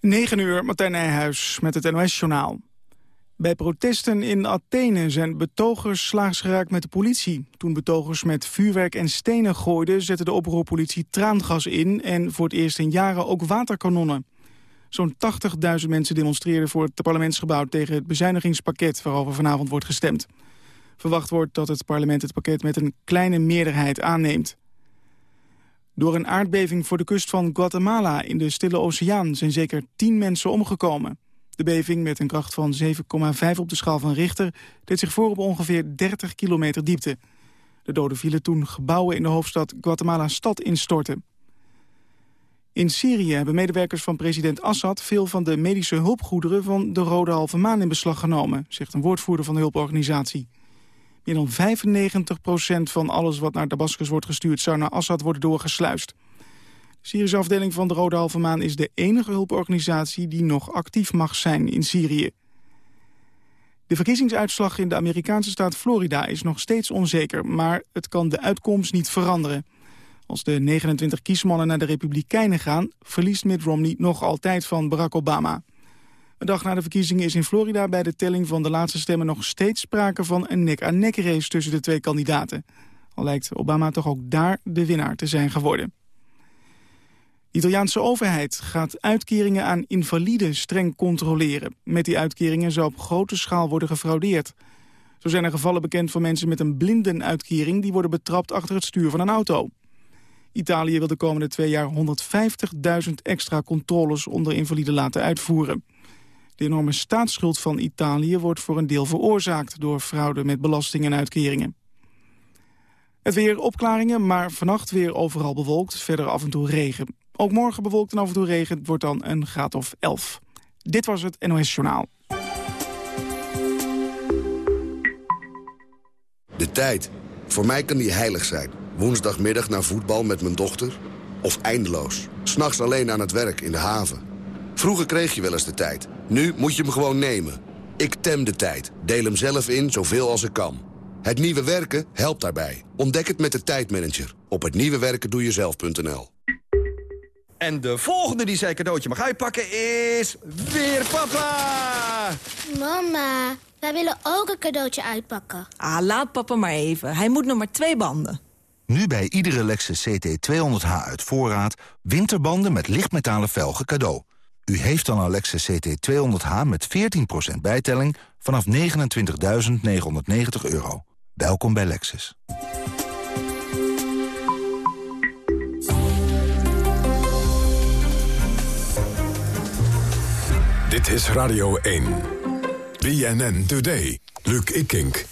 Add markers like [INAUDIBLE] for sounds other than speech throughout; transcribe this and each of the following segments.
9 uur, Martijn Nijhuis met het NOS-journaal. Bij protesten in Athene zijn betogers slaags geraakt met de politie. Toen betogers met vuurwerk en stenen gooiden... zette de oproerpolitie traangas in... en voor het eerst in jaren ook waterkanonnen. Zo'n 80.000 mensen demonstreerden voor het parlementsgebouw... tegen het bezuinigingspakket waarover vanavond wordt gestemd. Verwacht wordt dat het parlement het pakket met een kleine meerderheid aanneemt. Door een aardbeving voor de kust van Guatemala in de Stille Oceaan... zijn zeker 10 mensen omgekomen. De beving met een kracht van 7,5 op de schaal van Richter... deed zich voor op ongeveer 30 kilometer diepte. De doden vielen toen gebouwen in de hoofdstad Guatemala-stad instortten. In Syrië hebben medewerkers van president Assad... veel van de medische hulpgoederen van de Rode Halve Maan in beslag genomen... zegt een woordvoerder van de hulporganisatie. Meer dan 95% van alles wat naar Damascus wordt gestuurd... zou naar Assad worden doorgesluist. De Syrische afdeling van de Rode Halve Maan is de enige hulporganisatie... die nog actief mag zijn in Syrië. De verkiezingsuitslag in de Amerikaanse staat Florida is nog steeds onzeker... maar het kan de uitkomst niet veranderen. Als de 29 kiesmannen naar de Republikeinen gaan... verliest Mitt Romney nog altijd van Barack Obama. Een dag na de verkiezingen is in Florida bij de telling van de laatste stemmen nog steeds sprake van een nek-aan-nek race tussen de twee kandidaten. Al lijkt Obama toch ook daar de winnaar te zijn geworden. De Italiaanse overheid gaat uitkeringen aan invaliden streng controleren. Met die uitkeringen zou op grote schaal worden gefraudeerd. Zo zijn er gevallen bekend van mensen met een blindenuitkering... die worden betrapt achter het stuur van een auto. Italië wil de komende twee jaar 150.000 extra controles onder invaliden laten uitvoeren. De enorme staatsschuld van Italië wordt voor een deel veroorzaakt... door fraude met belasting en uitkeringen. Het weer opklaringen, maar vannacht weer overal bewolkt. Verder af en toe regen. Ook morgen bewolkt en af en toe regen. Het wordt dan een graad of 11. Dit was het NOS Journaal. De tijd. Voor mij kan die heilig zijn. Woensdagmiddag naar voetbal met mijn dochter. Of eindeloos. S'nachts alleen aan het werk in de haven. Vroeger kreeg je wel eens de tijd. Nu moet je hem gewoon nemen. Ik tem de tijd. Deel hem zelf in zoveel als ik kan. Het nieuwe werken helpt daarbij. Ontdek het met de tijdmanager. Op het jezelf.nl. En de volgende die zijn cadeautje mag uitpakken is... weer papa! Mama, wij willen ook een cadeautje uitpakken. Ah, laat papa maar even. Hij moet nog maar twee banden. Nu bij iedere Lexus CT200H uit voorraad... winterbanden met lichtmetalen velgen cadeau. U heeft dan een Lexus CT200H met 14% bijtelling vanaf 29.990 euro. Welkom bij Lexus. Dit is Radio 1. BNN Today. Luc Ikink.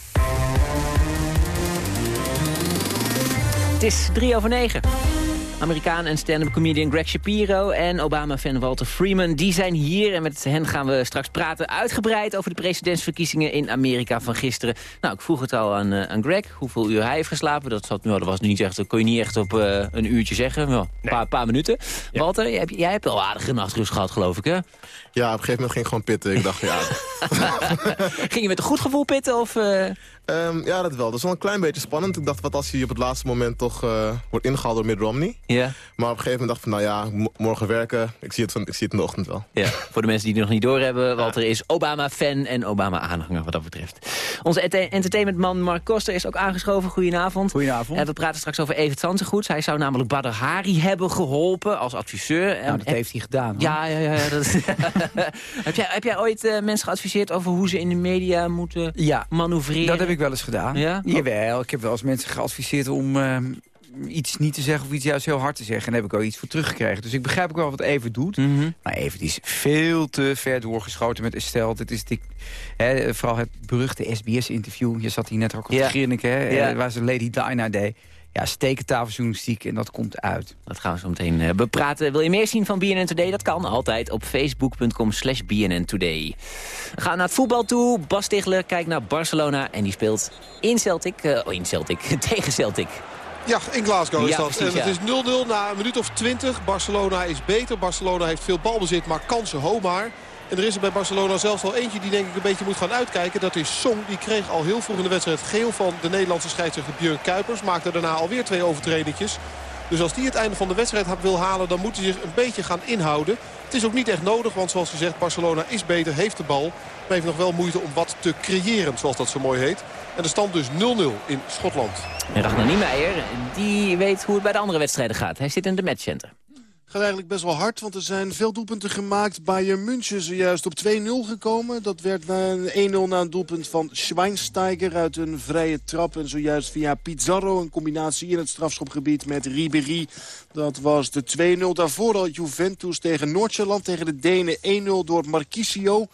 Het is drie over negen. Amerikaan en stand-up comedian Greg Shapiro en Obama-fan Walter Freeman. Die zijn hier en met hen gaan we straks praten uitgebreid over de presidentsverkiezingen in Amerika van gisteren. Nou, ik vroeg het al aan, uh, aan Greg, hoeveel uur hij heeft geslapen. Dat, zat, nou, dat was niet echt, dat kon je niet echt op uh, een uurtje zeggen. een paar, paar, minuten. Walter, jij, jij hebt wel aardige nachtrust gehad, geloof ik, hè? Ja, op een gegeven moment ging ik gewoon pitten. Ik dacht, ja... [LAUGHS] ging je met een goed gevoel pitten, of... Uh... Um, ja, dat wel. Dat is wel een klein beetje spannend. Ik dacht, wat als hij op het laatste moment toch uh, wordt ingehaald door Mitt Romney? Ja. Maar op een gegeven moment dacht ik van, nou ja, morgen werken. Ik zie, het van, ik zie het in de ochtend wel. Ja, [LAUGHS] voor de mensen die het nog niet doorhebben. Walter is Obama-fan en Obama-aanhanger wat dat betreft. Onze entertainmentman Mark Koster is ook aangeschoven. Goedenavond. Goedenavond. Uh, we praten straks over Evert Zantegoeds. Hij zou namelijk Badr Hari hebben geholpen als adviseur. Nou, dat heeft hij gedaan. Hoor. Ja, ja, ja. Dat... [LAUGHS] heb, jij, heb jij ooit uh, mensen geadviseerd over hoe ze in de media moeten ja, manoeuvreren? dat heb ik wel eens gedaan. Ja? Jawel, ik heb wel eens mensen geadviseerd om uh, iets niet te zeggen... of iets juist heel hard te zeggen. En daar heb ik ook iets voor teruggekregen. Dus ik begrijp ook wel wat Even doet. Mm -hmm. Maar Even is veel te ver doorgeschoten met Estelle. Dit is dik, hè, vooral het beruchte SBS-interview. Je zat hier net ook op hè, ja. waar ze Lady Diana deed. Ja, stekentafeljournalistiek en dat komt uit. Dat gaan we zo meteen uh, bepraten. Wil je meer zien van BNN Today? Dat kan altijd op facebook.com slash BNN Today. We gaan naar het voetbal toe. Bas Stigler kijkt naar Barcelona en die speelt in Celtic. Uh, oh, in Celtic. [LAUGHS] tegen Celtic. Ja, in Glasgow is ja, dat. Precies, het is 0-0 na een minuut of 20. Barcelona is beter. Barcelona heeft veel balbezit, maar kansen ho maar. En er is er bij Barcelona zelfs al eentje die denk ik een beetje moet gaan uitkijken. Dat is Song. Die kreeg al heel vroeg in de wedstrijd geel van de Nederlandse scheidsrechter Björn Kuipers. Maakte daarna alweer twee overtredingjes. Dus als die het einde van de wedstrijd wil halen, dan moet hij zich een beetje gaan inhouden. Het is ook niet echt nodig, want zoals gezegd, Barcelona is beter, heeft de bal. Maar heeft nog wel moeite om wat te creëren, zoals dat zo mooi heet. En de stand dus 0-0 in Schotland. En Ragnar Niemeyer, die weet hoe het bij de andere wedstrijden gaat. Hij zit in de matchcenter. Gaat eigenlijk best wel hard, want er zijn veel doelpunten gemaakt. Bayern München zojuist op 2-0 gekomen. Dat werd na een 1-0 na een doelpunt van Schweinsteiger uit een vrije trap. En zojuist via Pizarro, een combinatie in het strafschopgebied met Ribéry. Dat was de 2-0. Daarvoor al Juventus tegen Noord-Ierland, tegen de Denen 1-0 door Marquisio.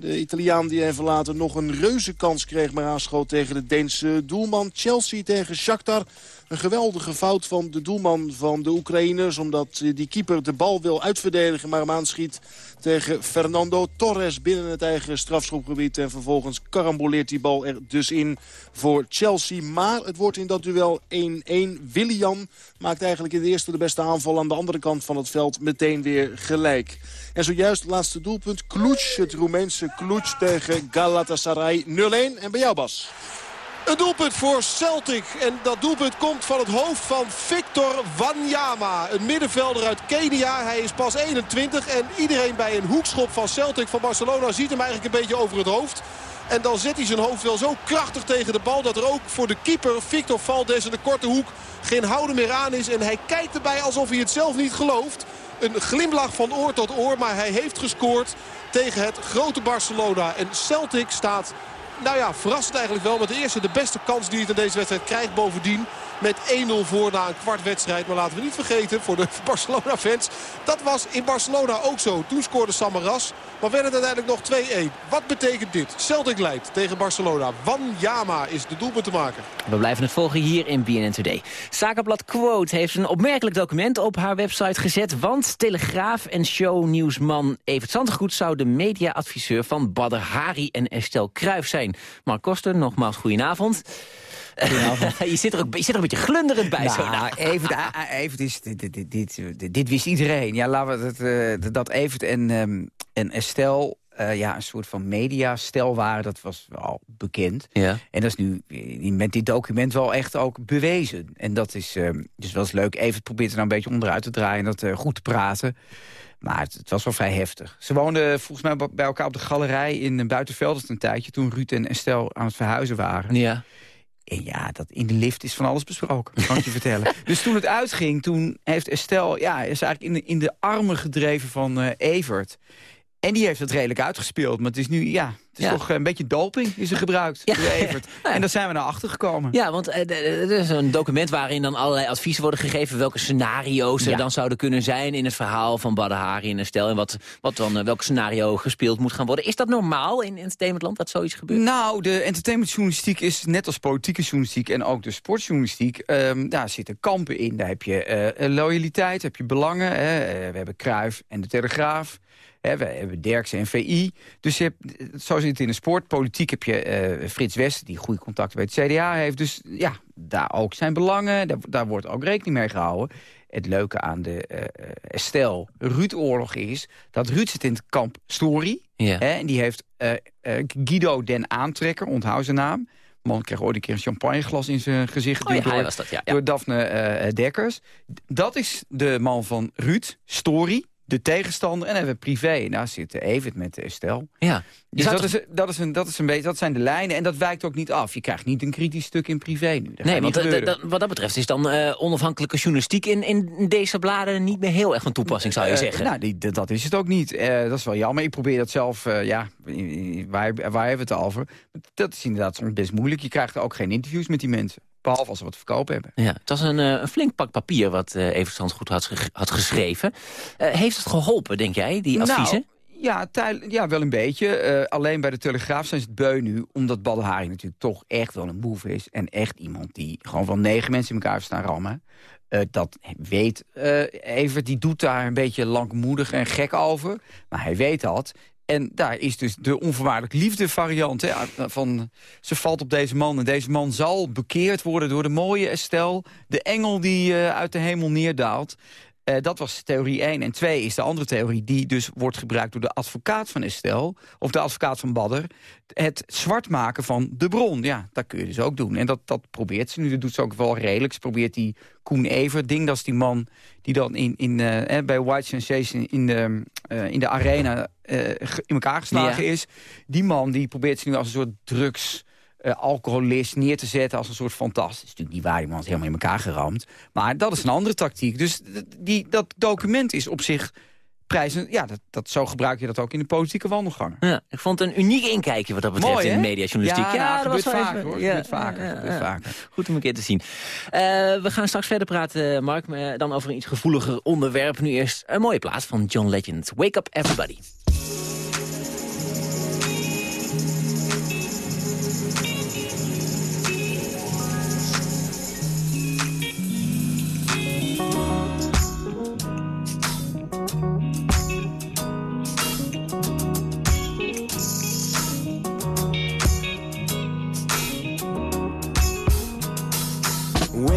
De Italiaan die even later nog een reuze kans kreeg... maar aanschoot tegen de Deense doelman. Chelsea tegen Shakhtar. Een geweldige fout van de doelman van de Oekraïners... omdat die keeper de bal wil uitverdedigen... maar hem aanschiet tegen Fernando Torres binnen het eigen strafschopgebied. En vervolgens karamboleert die bal er dus in voor Chelsea. Maar het wordt in dat duel 1-1. William maakt eigenlijk in de eerste de beste aanval... aan de andere kant van het veld meteen weer gelijk. En zojuist laatste doelpunt. Cluj, het Roemeense Cluj tegen Galatasaray 0-1. En bij jou Bas. Een doelpunt voor Celtic. En dat doelpunt komt van het hoofd van Victor Wanyama. Een middenvelder uit Kenia. Hij is pas 21. En iedereen bij een hoekschop van Celtic van Barcelona ziet hem eigenlijk een beetje over het hoofd. En dan zet hij zijn hoofd wel zo krachtig tegen de bal... dat er ook voor de keeper Victor Valdes in de korte hoek geen houden meer aan is. En hij kijkt erbij alsof hij het zelf niet gelooft. Een glimlach van oor tot oor, maar hij heeft gescoord tegen het grote Barcelona. En Celtic staat nou ja, verrassend eigenlijk wel. Met de eerste de beste kans die het in deze wedstrijd krijgt bovendien. Met 1-0 voor na een kwart wedstrijd. Maar laten we niet vergeten voor de [LAUGHS] Barcelona-fans. Dat was in Barcelona ook zo. Toen scoorde Samaras. Maar werd het uiteindelijk nog 2-1. Wat betekent dit? Celtic leidt tegen Barcelona. Wanjama is de doelpunt te maken. We blijven het volgen hier in BNN Today. Zakenblad Quote heeft een opmerkelijk document op haar website gezet... want Telegraaf en shownieuwsman Evert Zandgoed... zou de mediaadviseur van Badr Hari en Estelle Kruijf zijn. Mark Koster, nogmaals goedenavond. [LAUGHS] je, zit er ook, je zit er een beetje glunderend bij. Nou, zo. Nou, Evert, ah, [LAUGHS] Evert is, dit, dit, dit, dit, wist iedereen. Ja, laten we het, uh, dat Evert en, um, en Estelle uh, ja, een soort van mediastel waren, dat was wel bekend. Ja. En dat is nu met dit document wel echt ook bewezen. En dat is um, dus wel eens leuk. Evert probeert er nou een beetje onderuit te draaien en dat uh, goed te praten. Maar het, het, was wel vrij heftig. Ze woonden volgens mij bij elkaar op de galerij in Buitenveldert een tijdje... toen Ruud en Estelle aan het verhuizen waren. Ja. En ja, dat in de lift is van alles besproken, kan ik je vertellen. [LAUGHS] Dus toen het uitging, toen heeft Estelle... ja, is eigenlijk in de, in de armen gedreven van uh, Evert. En die heeft het redelijk uitgespeeld. Maar het is nu, ja, het is Ja. toch een beetje doping is er gebruikt Ja. door Evert. [LAUGHS] En daar zijn we naar achter gekomen. Ja, want eh, er is een document waarin dan allerlei adviezen worden gegeven... welke scenario's er dan zouden kunnen zijn in het verhaal van Badr Hari en Estelle... en wat, wat dan, eh, welk scenario gespeeld moet gaan worden. Is dat normaal in entertainmentland dat zoiets gebeurt? Nou, de entertainmentjournalistiek is net als politieke journalistiek... en ook de sportjournalistiek, ehm, daar zitten kampen in. Daar heb je eh, loyaliteit, heb je belangen. Hè. We hebben Kruif en de Telegraaf. We hebben Derksen en VI. Dus je hebt, zo zit het in de sport. Politiek heb je eh, Frits West, die goede contacten bij het CDA heeft. Dus ja, daar ook zijn belangen. Daar, daar wordt ook rekening mee gehouden. Het leuke aan de eh eh, Estelle-Ruud-oorlog is... dat Ruud zit in het kamp Story. Ja. En die heeft Guido den Aantrekker, onthoud zijn naam. De man kreeg ooit een keer een champagneglas in zijn gezicht Oh door, was dat, ja, ja. door Daphne Dekkers. Dat is de man van Ruud, Story, de tegenstander. En dan hebben we privé. Daar zit Evert met Estelle. Ja. Dus dat, toch- is, dat, is een, dat, is een beetje, dat zijn de lijnen. En dat wijkt ook niet af. Je krijgt niet een kritisch stuk in privé nu. Dat Nee, want eh, wat dat betreft is dan eh, onafhankelijke journalistiek... In, in deze bladen niet meer heel erg van toepassing, zou je Eh, zeggen. nou, die, dat- is het ook niet. Dat is wel jammer. Ik probeer dat zelf, ja, waar, waar hebben we het over? Dat is inderdaad soms best moeilijk. Je krijgt ook geen interviews met die mensen. Behalve als ze wat verkopen hebben. Ja, het was een, eh, een flink pak papier wat eh Evert Zandgoed had, ge- had geschreven. Eh, heeft het geholpen, denk jij, die adviezen? Nou, ja, tijl- ja, wel een beetje. Eh, alleen bij de Telegraaf zijn ze het beu nu. Omdat Badr Hari natuurlijk toch echt wel een boef is. En echt iemand die gewoon van negen mensen in elkaar heeft staan rammen. Eh, dat weet eh Evert, die doet daar een beetje langmoedig en gek over. Maar hij weet dat. En daar is dus de onvoorwaardelijk liefde variant. Hè, van, ze valt op deze man en deze man zal bekeerd worden door de mooie Estelle. De engel die eh, uit de hemel neerdaalt. Eh, dat was theorie 1. En 2 is de andere theorie die dus wordt gebruikt door de advocaat van Estelle... of de advocaat van Badder, het zwart maken van de bron. Ja, dat kun je dus ook doen. En dat, dat probeert ze nu. Dat doet ze ook wel redelijk. Ze probeert die Koen Ever, ding, dat is die man die dan in, in, uh, bij White Sensation in de, uh, in de arena in elkaar geslagen ja. is. Die man die probeert ze nu als een soort drugs uh, alcoholist neer te zetten als een soort fantastisch. is natuurlijk niet waar, die man is helemaal in elkaar geramd. Maar dat is een andere tactiek. Dus die, dat document is op zich prijzen. Ja, dat, dat, zo gebruik je dat ook in de politieke wandelgangen. Ja, ik vond het een uniek inkijkje wat dat betreft Mooi, in de mediajournalistiek. Ja, ja, dat, dat gebeurt vaker, even- hoor. ja, Gebeurt vaker, gebeurt vaker. Goed om een keer te zien. Eh, we gaan straks verder praten, Mark, maar dan over een iets gevoeliger onderwerp. Nu eerst een mooie plaats van John Legend. Wake up everybody.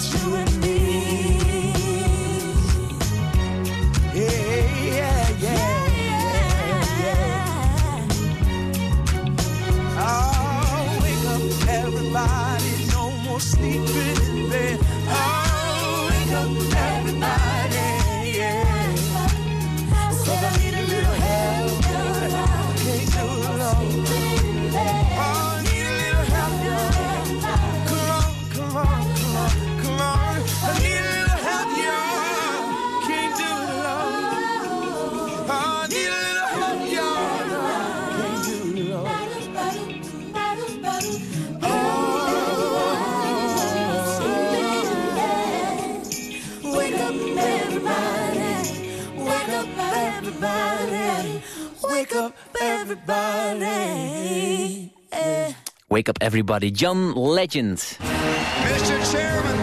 You and me. Yeah, yeah, yeah, yeah. Oh, wake up, everybody. No more sleeping in bed. Everybody. Eh. Wake up everybody. John Legend. Mr. Chairman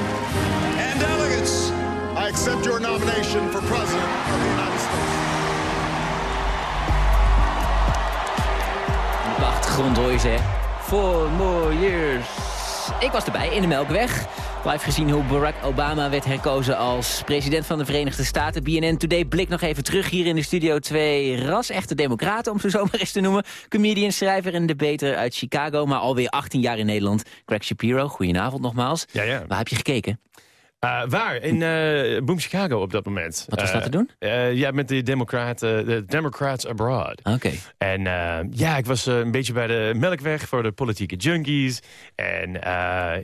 and delegates, I accept your nomination for President of the United States. Op de achtergrond hoor je ze. Four more years. Ik was erbij in de Melkweg. Live gezien hoe Barack Obama werd herkozen als president van de Verenigde Staten. BNN Today blik nog even terug hier in de studio. Twee ras-echte democraten, om ze zo maar eens te noemen. Comedian, schrijver en debater uit Chicago, maar alweer 18 jaar in Nederland. Greg Shapiro, goedenavond nogmaals. Ja, ja. Waar heb je gekeken? Uh, waar? In uh, Boom Chicago op dat moment. Wat was dat te doen? Uh, ja, met de Democraten, de Democrats Abroad. Oké. En ja, ik was een beetje bij de Melkweg voor de politieke junkies. En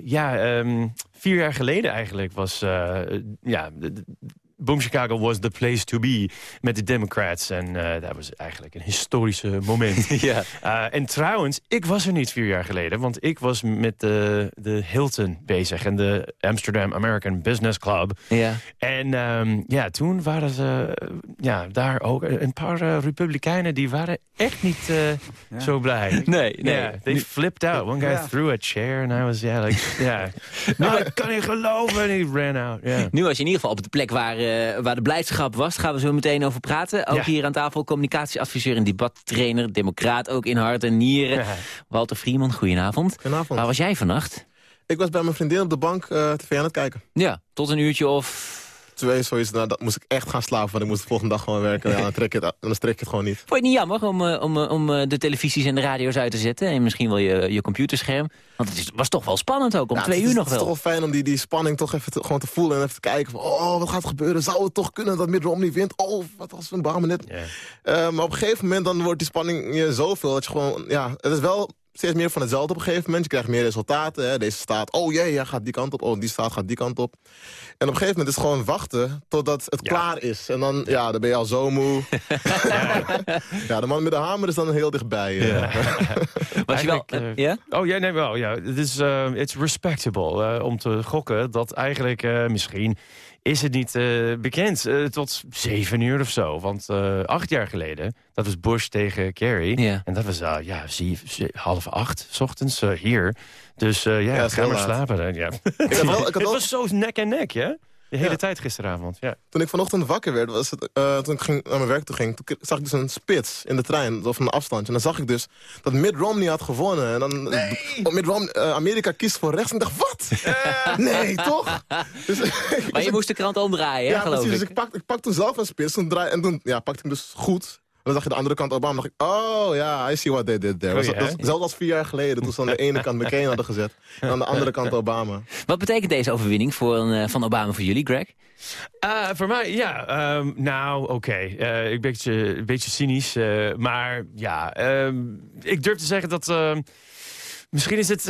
ja, um, vier jaar geleden eigenlijk was... ja, Boom Chicago was the place to be met de Democrats. En uh, dat was eigenlijk een historische moment. [LAUGHS] ja. Uh, en trouwens, ik was er niet vier jaar geleden. Want ik was met de, de Hilton bezig. En de Amsterdam American Business Club. Ja. En um, ja, toen waren ze ja, daar ook een paar uh, republikeinen... die waren echt niet ja. zo blij. Nee, nee. Yeah, they flipped out. One guy ja. threw a chair. And I was, yeah, like, yeah. [LAUGHS] nou, ik kan niet geloven. En he ran out. Yeah. Nu was je in ieder geval op de plek waar uh, waar de blijdschap was. Daar gaan we zo meteen over praten. Ook Ja. hier aan tafel communicatieadviseur en debattrainer. Democraat ook in hart en nieren. Walter Vrieman, goedenavond. Goedenavond. Waar was jij vannacht? Ik was bij mijn vriendin op de bank eh, tv aan het kijken. Ja, tot een uurtje of... Twee, zoiets. Nou, dat moest ik echt gaan slapen, want ik moest de volgende dag gewoon werken. Ja, dan, trek je het, dan strek je het gewoon niet. Vond je het niet jammer om, eh, om, eh, om eh, de televisies en de radio's uit te zetten? En misschien wel je, je computerscherm? Want het is, was toch wel spannend ook, om Ja, twee is, uur nog Het is wel. toch wel fijn om die, die spanning toch even te, gewoon te voelen en even te kijken van... oh, wat gaat er gebeuren? Zou het toch kunnen dat Mitt Romney wint? Oh, wat als een Obama net... Eh, maar op een gegeven moment dan wordt die spanning je zoveel dat je gewoon... Ja, het is wel steeds meer van hetzelfde op een gegeven moment. Je krijgt meer resultaten. Hè. Deze staat, oh jee, ja, gaat die kant op. Oh, die staat gaat die kant op. En op een gegeven moment is het gewoon wachten totdat het klaar is. En dan, ja, dan ben je al zo moe. [LAUGHS] ja, de man met de hamer is dan heel dichtbij. eh. [LAUGHS] Was je wel... Eh, eh, Oh, ja, nee, wel. Ja. Het is eh, it's respectable om te gokken dat eigenlijk eh, misschien is het niet eh, bekend eh, tot zeven uur of zo. Want eh, acht jaar geleden, dat was Bush tegen Kerry. Ja. En dat was uh, ja, zeven, half acht 's ochtends eh, hier. Dus eh, ja, Ja, ga maar laat. slapen. dan, Ja. Ik had wel- ik had [LAUGHS] het was zo nek en nek, ja? De hele Ja. tijd gisteravond, ja. Toen ik vanochtend wakker werd, was het, eh, toen ik ging, naar mijn werk toe ging... toen zag ik dus een spits in de trein, of een afstandje. En dan zag ik dus dat Mitt Romney had gewonnen. En dan, oh, Mitt Romney, eh, Amerika kiest voor rechts. En ik dacht, wat? nee, toch? Dus, [LAUGHS] Maar je moest de krant omdraaien, hè, ja, geloof precies. ik. Dus ik pak, ik pak toen zelf een spits. Toen draai, en toen ja, pakte ik hem dus goed. En dan zag je de andere kant Obama. dacht ik, oh ja, I see what they did there. Goeie, dat, dat, hè? hetzelfde als vier jaar geleden. Toen ze aan de ene kant McCain hadden gezet. En [LAUGHS] aan de andere kant Obama. Wat betekent deze overwinning voor een, eh, van Obama voor jullie, Greg? Eh, voor mij, ja. ehm, nou, oké. Eh, ik ben een beetje, een beetje cynisch. eh, maar ja, ehm, ik durf te zeggen dat... ehm, misschien is het...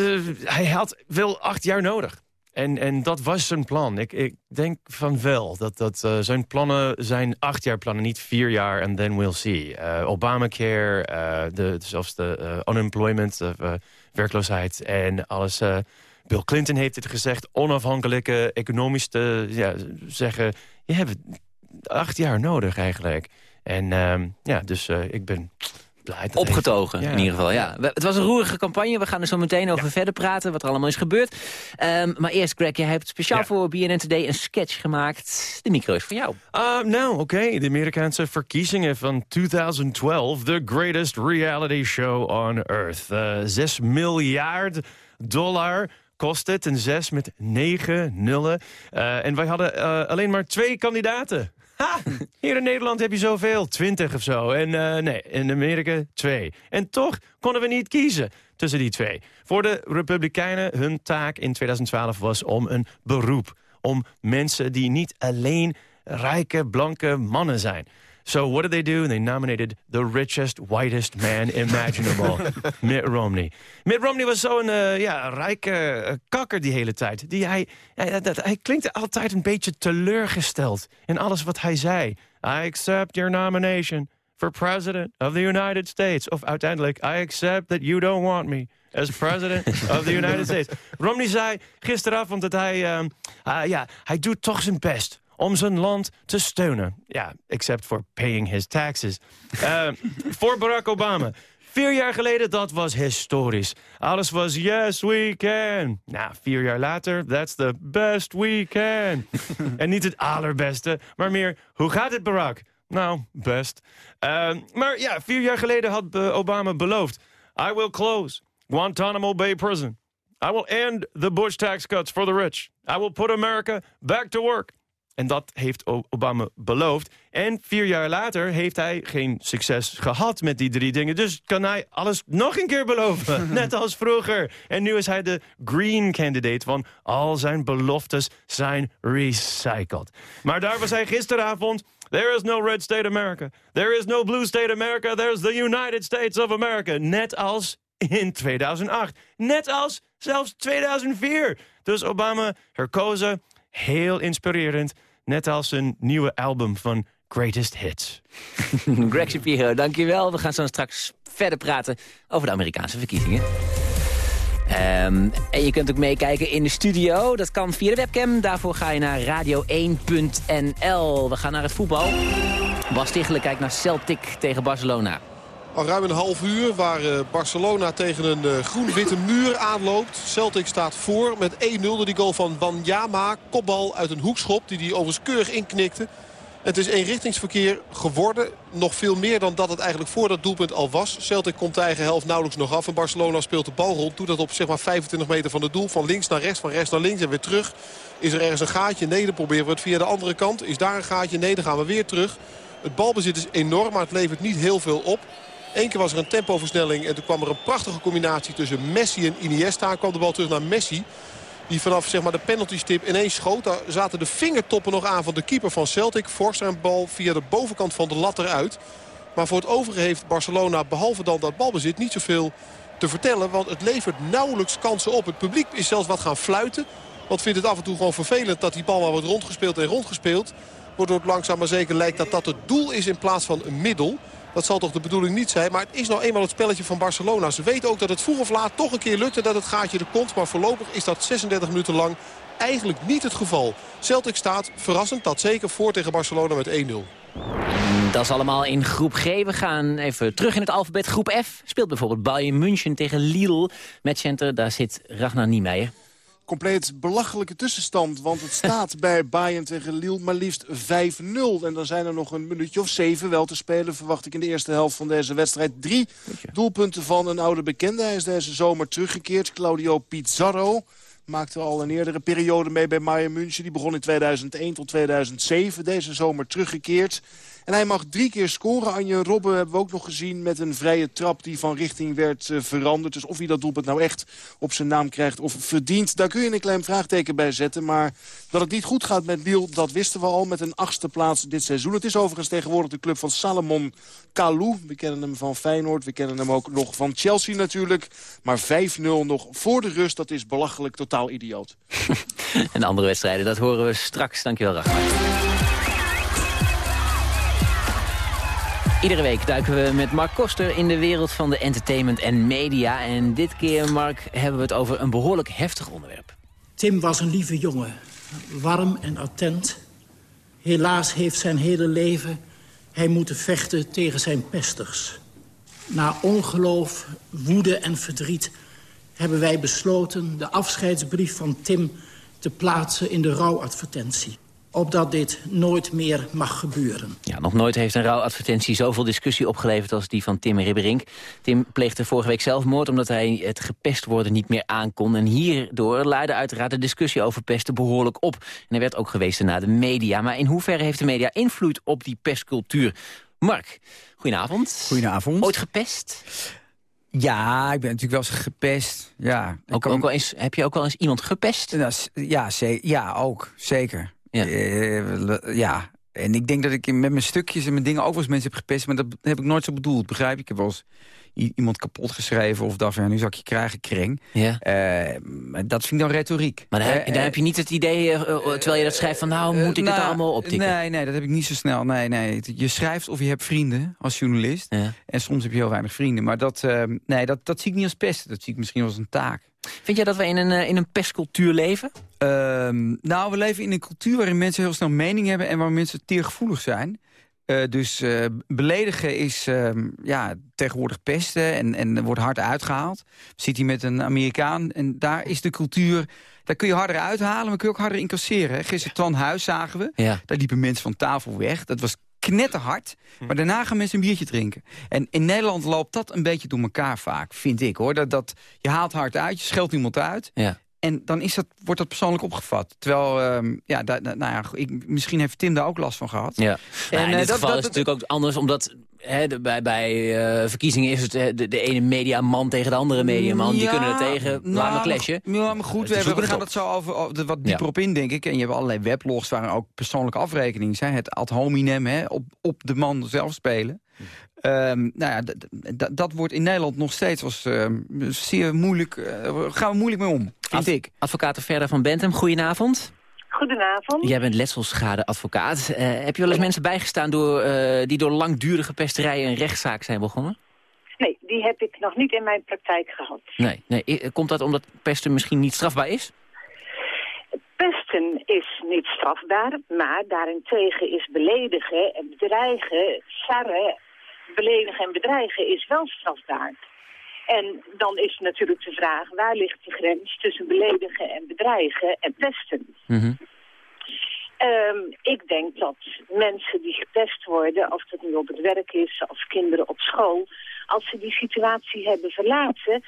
hij had wel acht jaar nodig. En, en dat was zijn plan. Ik, ik denk van wel. Dat, dat eh, zijn plannen zijn acht jaar plannen, niet vier jaar. And then we'll see. Eh, Obamacare, eh, de, zelfs de unemployment, werkloosheid en alles... Bill Clinton heeft het gezegd, onafhankelijke economisch te ja, zeggen... je hebt acht jaar nodig eigenlijk. En ehm, ja, dus ik ben Opgetogen, heeft- in ieder geval. Ja. Het was een roerige campagne. We gaan er zo meteen over verder praten, wat er allemaal is gebeurd. Ehm, maar eerst, Greg, jij hebt speciaal voor BNN Today een sketch gemaakt. De micro is voor jou. Uh, nou, oké. De Amerikaanse verkiezingen van 2012. The greatest reality show on earth. Uh, 6 miljard dollar kost het. Een 6 met 9 nullen. Uh, en wij hadden uh, alleen maar twee kandidaten. [LAUGHS] Hier in Nederland heb je zoveel, 20 of zo. En uh, nee, in Amerika twee. En toch konden we niet kiezen tussen die twee. Voor de Republikeinen, hun taak in 2012 was om een beroep. Om mensen die niet alleen rijke, blanke mannen zijn. So what did they do? They nominated the richest, whitest man imaginable. [LAUGHS] Mitt Romney. Mitt Romney was zo'n uh, ja, rijke uh, kakker die hele tijd. Die hij, hij, dat, hij klinkt altijd een beetje teleurgesteld in alles wat hij zei. I accept your nomination for president of the United States. Of uiteindelijk, I accept that you don't want me as president of the United States. [LAUGHS] Romney zei gisteravond dat hij, um, uh, ja, hij doet toch zijn best om zijn land te steunen. Ja, except for paying his taxes. Uh, [LAUGHS] voor Barack Obama. Vier jaar geleden, dat was historisch. Alles was yes, we can. Nou, vier jaar later, that's the best we can. [LAUGHS] en niet het allerbeste, maar meer, hoe gaat het Barack? Nou, best. Uh, maar ja, vier jaar geleden had uh, Obama beloofd... I will close Guantanamo Bay Prison. I will end the Bush tax cuts for the rich. I will put America back to work. En dat heeft Obama beloofd. En vier jaar later heeft hij geen succes gehad met die drie dingen. Dus kan hij alles nog een keer beloven. [LAUGHS] Net als vroeger. En nu is hij de green candidate. Want al zijn beloftes zijn recycled. Maar daar was hij gisteravond. There is no red state America. There is no blue state America. There's the United States of America. Net als in 2008. Net als zelfs 2004. Dus Obama herkozen. Heel inspirerend. Net als een nieuwe album van Greatest Hits. [LAUGHS] Greg Shapiro, dankjewel. We gaan zo straks verder praten over de Amerikaanse verkiezingen. Ehm, en je kunt ook meekijken in de studio. Dat kan via de webcam. Daarvoor ga je naar radio1.nl. We gaan naar het voetbal. Bas Tichelen kijkt naar Celtic tegen Barcelona. Al ruim een half uur waar eh, Barcelona tegen een eh, groen-witte muur aanloopt. Celtic staat voor met 1-0 door die goal van Wanyama. Kopbal uit een hoekschop die hij overigens keurig inknikte. Het is eenrichtingsverkeer geworden. Nog veel meer dan dat het eigenlijk voor dat doelpunt al was. Celtic komt de eigen helft nauwelijks nog af. En Barcelona speelt de bal rond. Doet dat op zeg maar 25 meter van het doel. Van links naar rechts, van rechts naar links en weer terug. Is er ergens een gaatje? Nee, dan proberen we het via de andere kant. Is daar een gaatje? Nee, dan gaan we weer terug. Het balbezit is enorm, maar het levert niet heel veel op. Eén keer was er een tempoversnelling en toen kwam er een prachtige combinatie tussen Messi en Iniesta. Kwam de bal terug naar Messi. Die vanaf zeg maar, de penaltystip ineens schoot. Daar zaten de vingertoppen nog aan van de keeper van Celtic. Forst een bal via de bovenkant van de lat eruit. Maar voor het overige heeft Barcelona, behalve dan dat balbezit, niet zoveel te vertellen. Want het levert nauwelijks kansen op. Het publiek is zelfs wat gaan fluiten. Want vindt het af en toe gewoon vervelend dat die bal maar wordt rondgespeeld en rondgespeeld. Waardoor het langzaam maar zeker lijkt dat dat het doel is in plaats van een middel. Dat zal toch de bedoeling niet zijn. Maar het is nou eenmaal het spelletje van Barcelona. Ze weten ook dat het vroeg of laat toch een keer lukt dat het gaatje er komt. Maar voorlopig is dat 36 minuten lang eigenlijk niet het geval. Celtic staat, verrassend dat zeker, voor tegen Barcelona met 1-0. Dat is allemaal in groep G. We gaan even terug in het alfabet. Groep F speelt bijvoorbeeld Bayern München tegen Lille. Matchcenter, daar zit Ragnar Niemeyer. Compleet belachelijke tussenstand. Want het staat [LAUGHS] bij Bayern tegen Lille maar liefst 5-0. En dan zijn er nog een minuutje of zeven wel te spelen... verwacht ik in de eerste helft van deze wedstrijd. Drie doelpunten van een oude bekende. Hij is deze zomer teruggekeerd. Claudio Pizarro maakte al een eerdere periode mee bij Bayern München. Die begon in 2001 tot 2007. Deze zomer teruggekeerd. En hij mag drie keer scoren. Anje Robben hebben we ook nog gezien met een vrije trap die van richting werd eh, veranderd. Dus of hij dat doelpunt nou echt op zijn naam krijgt of verdient, daar kun je een klein vraagteken bij zetten. Maar dat het niet goed gaat met Lille, dat wisten we al met een achtste plaats dit seizoen. Het is overigens tegenwoordig de club van Salomon Kalou. We kennen hem van Feyenoord, we kennen hem ook nog van Chelsea natuurlijk. Maar 5-0 nog voor de rust, dat is belachelijk totaal idioot. [LAUGHS] En de andere wedstrijden, dat horen we straks. Dankjewel, Ragnar. Iedere week duiken we met Mark Koster in de wereld van de entertainment en media. En dit keer, Mark, hebben we het over een behoorlijk heftig onderwerp. Tim was een lieve jongen, warm en attent. Helaas heeft zijn hele leven hij moeten vechten tegen zijn pesters. Na ongeloof, woede en verdriet hebben wij besloten... de afscheidsbrief van Tim te plaatsen in de rouwadvertentie opdat dit nooit meer mag gebeuren. Ja, nog nooit heeft een rouwadvertentie zoveel discussie opgeleverd als die van Tim Ribberink. Tim pleegde vorige week zelfmoord omdat hij het gepest worden niet meer aankon. En hierdoor leidde uiteraard de discussie over pesten behoorlijk op. En hij werd ook gewezen naar de media. Maar in hoeverre heeft de media invloed op die pestcultuur? Mark, goedenavond. Goedenavond. Ooit gepest? Ja, ik ben natuurlijk wel eens gepest. Ja, Ook, kan- ook wel eens, heb je ook wel eens iemand gepest? Nou, ja, ze- ja, ook. Zeker. Ja. Eh, ja. En ik denk dat ik met mijn stukjes en mijn dingen ook wel eens mensen heb gepest. Maar dat heb ik nooit zo bedoeld, begrijp je? Ik heb wel eens iemand kapot geschreven of dacht ja, nu zal ik je krijgen, kreng. Ja. Eh, dat vind ik dan retoriek. Maar dan, heb, Eh, dan heb je niet het idee, terwijl je dat schrijft, van nou, moet ik het nou, allemaal optikken? Nee, nee, dat heb ik niet zo snel. Nee, nee. Je schrijft of je hebt vrienden als journalist. Ja. En soms heb je heel weinig vrienden. Maar dat, nee, dat, dat zie ik niet als pesten. Dat zie ik misschien als een taak. Vind jij dat we in een, eh, in een pestcultuur leven? Ehm, nou, we leven in een cultuur waarin mensen heel snel mening hebben... en waar mensen teergevoelig zijn. Eh, dus eh, beledigen is ehm, ja, tegenwoordig pesten en, en wordt hard uitgehaald. Zit hier met een Amerikaan en daar is de cultuur... daar kun je harder uithalen, maar kun je ook harder incasseren. Gisteren Twan Huis zagen we. Ja. Daar liepen mensen van tafel weg. Dat was knetterhard. Maar daarna gaan mensen een biertje drinken. En in Nederland loopt dat een beetje door elkaar vaak, vind ik. hoor. Dat, dat, je haalt hard uit, je scheldt iemand uit. Ja. En dan is dat, wordt dat persoonlijk opgevat. Terwijl, ehm, ja, da, da- nou ja, ik, misschien heeft Tim daar ook last van gehad. Ja. En in dit dat- geval dat- is het natuurlijk ook anders, omdat de- bij, bij eh, verkiezingen is het de, de ene mediaman tegen de andere mediaman. die Ja, kunnen er tegen, laat nou, maar clashen. Ja, maar goed, we, hebben, we gaan het zo over, over- wat dieper Ja. op in, denk ik. En je hebt allerlei weblogs waar ook persoonlijke afrekeningen zijn. Het ad hominem, hè, op, op de man zelf spelen. Ehm, nou ja, dat wordt in Nederland nog steeds als ehm, zeer moeilijk. eh, gaan we moeilijk mee om, vind ik. Advocaat Verder van Bentham, goedenavond. Goedenavond. Jij bent letselschadeadvocaat. Eh, heb je wel eens mensen bijgestaan door, eh, die door langdurige pesterijen een rechtszaak zijn begonnen? Nee, die heb ik nog niet in mijn praktijk gehad. Nee, nee. Komt dat omdat pesten misschien niet strafbaar is? Pesten is niet strafbaar, maar daarentegen is beledigen en bedreigen, sarren, beledigen en bedreigen is wel strafbaar. En dan is natuurlijk de vraag, waar ligt de grens tussen beledigen en bedreigen en pesten? Ehm, ik denk dat mensen die gepest worden, of dat nu op het werk is of kinderen op school, als ze die situatie hebben verlaten,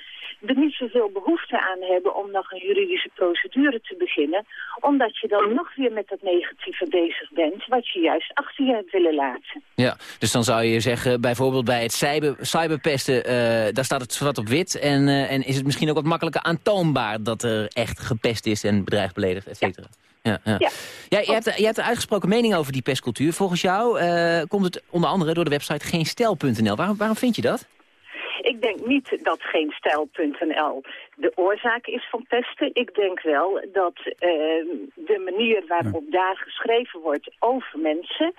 er niet zoveel behoefte aan hebben om nog een juridische procedure te beginnen, omdat je dan nog weer met dat negatieve bezig bent, wat je juist achter je hebt willen laten. Ja, dus dan zou je zeggen, bijvoorbeeld bij het cyber, cyberpesten, eh, daar staat het zwart op wit. En, eh, en is het misschien ook wat makkelijker aantoonbaar dat er echt gepest is en bedreigd, beledigd, et cetera. Ja. Ja, ja. Ja. je, hebt, je hebt een uitgesproken mening over die pestcultuur. Volgens jou eh, komt het onder andere door de website geenstijl.nl. Waarom, waarom vind je dat? Ik denk niet dat geen stijl.nl de oorzaak is van pesten. Ik denk wel dat ehm, de manier waarop daar geschreven wordt over mensen...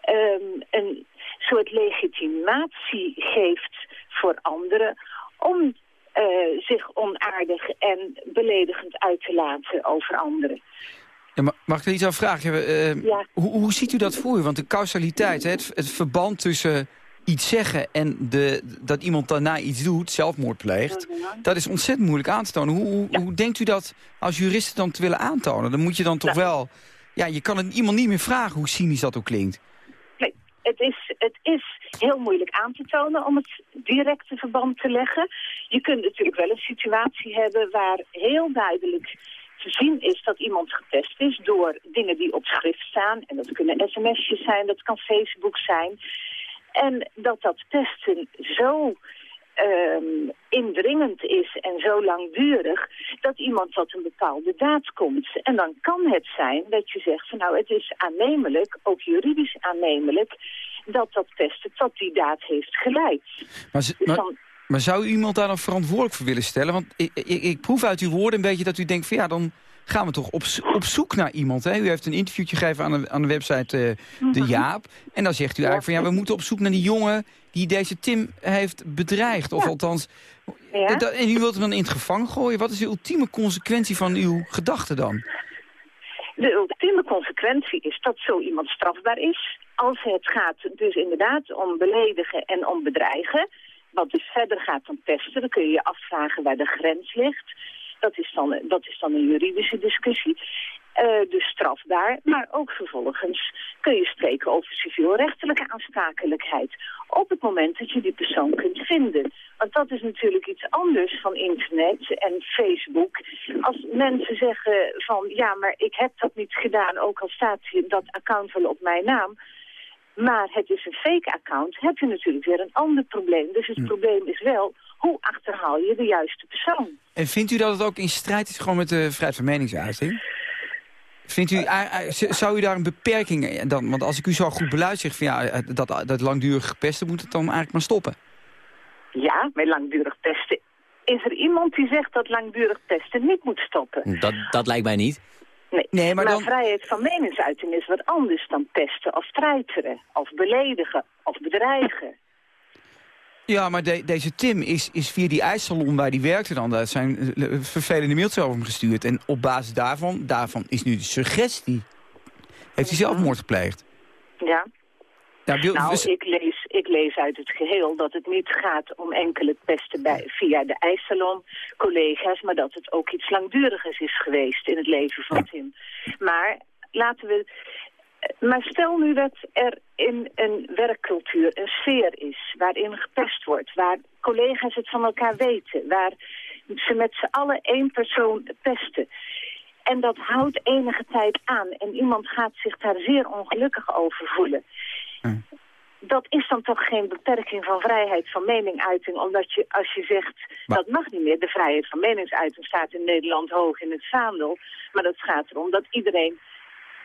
ehm, een soort legitimatie geeft voor anderen om eh, zich onaardig en beledigend uit te laten over anderen. Ja, maar mag ik er iets aan vragen? Eh, Ja. hoe, hoe ziet u dat voor u? Want de causaliteit, hè, het, het verband tussen iets zeggen en de, dat iemand daarna iets doet, zelfmoord pleegt... dat is ontzettend moeilijk aan te tonen. Hoe, hoe, hoe denkt u dat als juristen dan te willen aantonen? Dan moet je dan toch wel... Ja, je kan het iemand niet meer vragen hoe cynisch dat ook klinkt. Nee, het is, het is heel moeilijk aan te tonen om het directe verband te leggen. Je kunt natuurlijk wel een situatie hebben waar heel duidelijk te zien is dat iemand getest is door dingen die op schrift staan. En dat kunnen sms'jes zijn, dat kan Facebook zijn. En dat dat testen zo ehm, indringend is en zo langdurig dat iemand tot een bepaalde daad komt. En dan kan het zijn dat je zegt van nou het is aannemelijk, ook juridisch aannemelijk, dat dat testen tot die daad heeft geleid. Maar, Dus dan- maar zou u iemand daar dan verantwoordelijk voor willen stellen? Want ik, ik, ik proef uit uw woorden een beetje dat u denkt van ja, dan gaan we toch op, op zoek naar iemand. Hè? U heeft een interviewtje gegeven aan de, aan de website eh, De Jaap. En dan zegt u eigenlijk van ja, we moeten op zoek naar die jongen die deze Tim heeft bedreigd. Of althans, Ja. dat- en u wilt hem dan in het gevangen gooien. Wat is de ultieme consequentie van uw gedachte dan? De ultieme consequentie is dat zo iemand strafbaar is. Als het gaat dus inderdaad om beledigen en om bedreigen. Wat dus verder gaat dan pesten. Dan kun je je afvragen waar de grens ligt. Dat is dan, dat is dan een juridische discussie. Eh, dus strafbaar. Maar ook vervolgens kun je spreken over civielrechtelijke aansprakelijkheid. Op het moment dat je die persoon kunt vinden. Want dat is natuurlijk iets anders van internet en Facebook. Als mensen zeggen van ja, maar ik heb dat niet gedaan, ook al staat dat account wel op mijn naam. Maar het is een fake account, heb je natuurlijk weer een ander probleem. Dus het probleem is wel, hoe achterhaal je de juiste persoon? En vindt u dat het ook in strijd is gewoon met de vrijheid van meningsuiting? Vindt u, zou u daar een beperking in dan? Want als ik u zo goed beluister, zeg van ja, dat, dat langdurig pesten moet het dan eigenlijk maar stoppen. Ja, met langdurig testen. Is er iemand die zegt dat langdurig testen niet moet stoppen? Dat, dat lijkt mij niet. Nee, maar, vrijheid van meningsuiting is wat anders dan pesten of treiteren. Of beledigen of bedreigen. Ja, maar de- deze Tim is, is via die ijssalon waar die werkte dan... daar zijn eh, vervelende mails over hem gestuurd. En op basis daarvan, daarvan is nu de suggestie... heeft hij zelfmoord gepleegd. Ja. Ja, wil- nou, ik, lees, ik lees uit het geheel dat het niet gaat om enkele pesten bij, via de ijssalon, collega's, maar dat het ook iets langdurigers is geweest in het leven van Tim. Maar laten we. Maar stel nu dat er in een werkcultuur een sfeer is waarin gepest wordt, waar collega's het van elkaar weten, waar ze met z'n allen één persoon pesten. En dat houdt enige tijd aan. En iemand gaat zich daar zeer ongelukkig over voelen. Dat is dan toch geen beperking van vrijheid van meningsuiting. Omdat je, als je zegt, dat mag niet meer. De vrijheid van meningsuiting staat in Nederland hoog in het vaandel. Maar dat gaat erom dat iedereen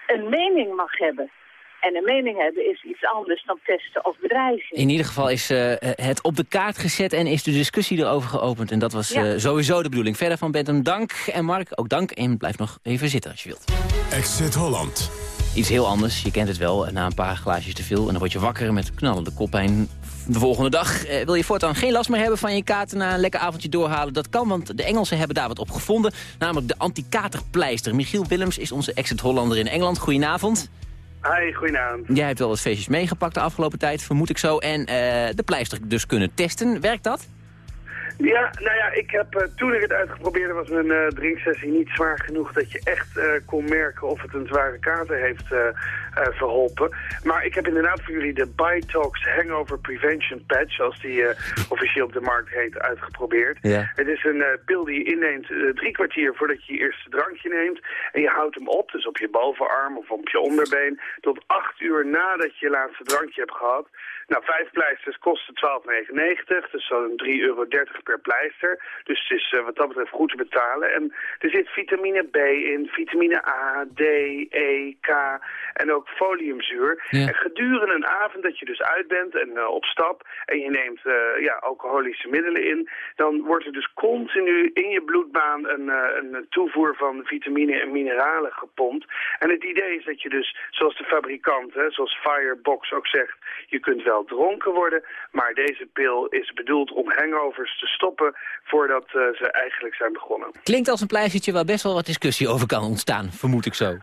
een mening mag hebben. En een mening hebben is iets anders dan testen of bedreigen. In ieder geval is eh, het op de kaart gezet en is de discussie erover geopend. En dat was Ja. eh, sowieso de bedoeling. Verder van Bentham, dank. En Mark, ook dank. En blijf nog even zitten als je wilt. Exit Holland. Iets heel anders, je kent het wel. Na een paar glaasjes te veel en dan word je wakker met knallende koppijn de volgende dag. Eh, wil je voortaan geen last meer hebben van je kaarten na een lekker avondje doorhalen? Dat kan, want de Engelsen hebben daar wat op gevonden. Namelijk de anti-katerpleister. Michiel Willems is onze exit-Hollander in Engeland. Goedenavond. Hi, goedenavond. Jij hebt wel wat feestjes meegepakt de afgelopen tijd, vermoed ik zo. En eh, de pleister dus kunnen testen. Werkt dat? Ja, nou ja, ik heb eh, toen ik het uitgeprobeerd was mijn eh, drinksessie niet zwaar genoeg dat je echt eh, kon merken of het een zware kater heeft verholpen. Maar ik heb inderdaad voor jullie de Bitox Hangover Prevention Patch, zoals die officieel op de markt heet, uitgeprobeerd. Ja. Het is een pil die je inneemt drie kwartier voordat je je eerste drankje neemt. En je houdt hem op, dus op je bovenarm of op je onderbeen, tot acht uur nadat je je laatste drankje hebt gehad. Nou, vijf pleisters kosten 12,99, dus zo'n 3,30 euro per pleister. Dus het is eh, wat dat betreft goed te betalen. En er zit vitamine B in, vitamine A, D, E, K en ook foliumzuur. Ja. En gedurende een avond dat je dus uit bent en eh, op stap en je neemt eh, ja, alcoholische middelen in, dan wordt er dus continu in je bloedbaan een, een toevoer van vitamine en mineralen gepompt. En het idee is dat je dus, zoals de fabrikant, hè, zoals Firebox ook zegt, je kunt wel dronken worden, maar deze pil is bedoeld om hangovers te stoppen voordat eh, ze eigenlijk zijn begonnen. Klinkt als een pleistertje waar best wel wat discussie over kan ontstaan, vermoed ik zo.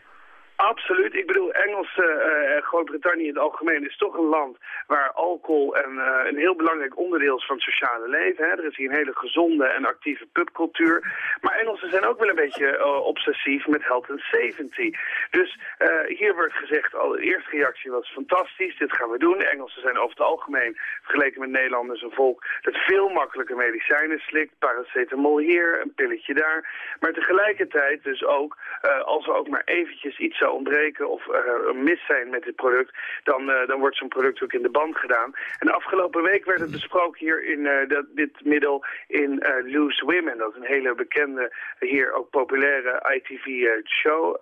Absoluut. Ik bedoel, Engels eh, en Groot-Brittannië in het algemeen is toch een land waar alcohol en, eh, een heel belangrijk onderdeel is van het sociale leven. Hè. Er is hier een hele gezonde en actieve pubcultuur. Maar Engelsen zijn ook wel een beetje eh, obsessief met health and safety. Dus eh, hier wordt gezegd, al de eerste reactie was fantastisch, dit gaan we doen. Engelsen zijn over het algemeen, vergeleken met Nederlanders, een volk dat veel makkelijker medicijnen slikt. Paracetamol hier, een pilletje daar. Maar tegelijkertijd dus ook, eh, als er ook maar eventjes iets zou ontbreken of eh, mis zijn met dit product, dan, eh, dan wordt zo'n product ook in de band gedaan. En afgelopen week werd het besproken hier in eh, dat, dit middel in Loose Women. Dat is een hele bekende, hier ook populaire ITV-show.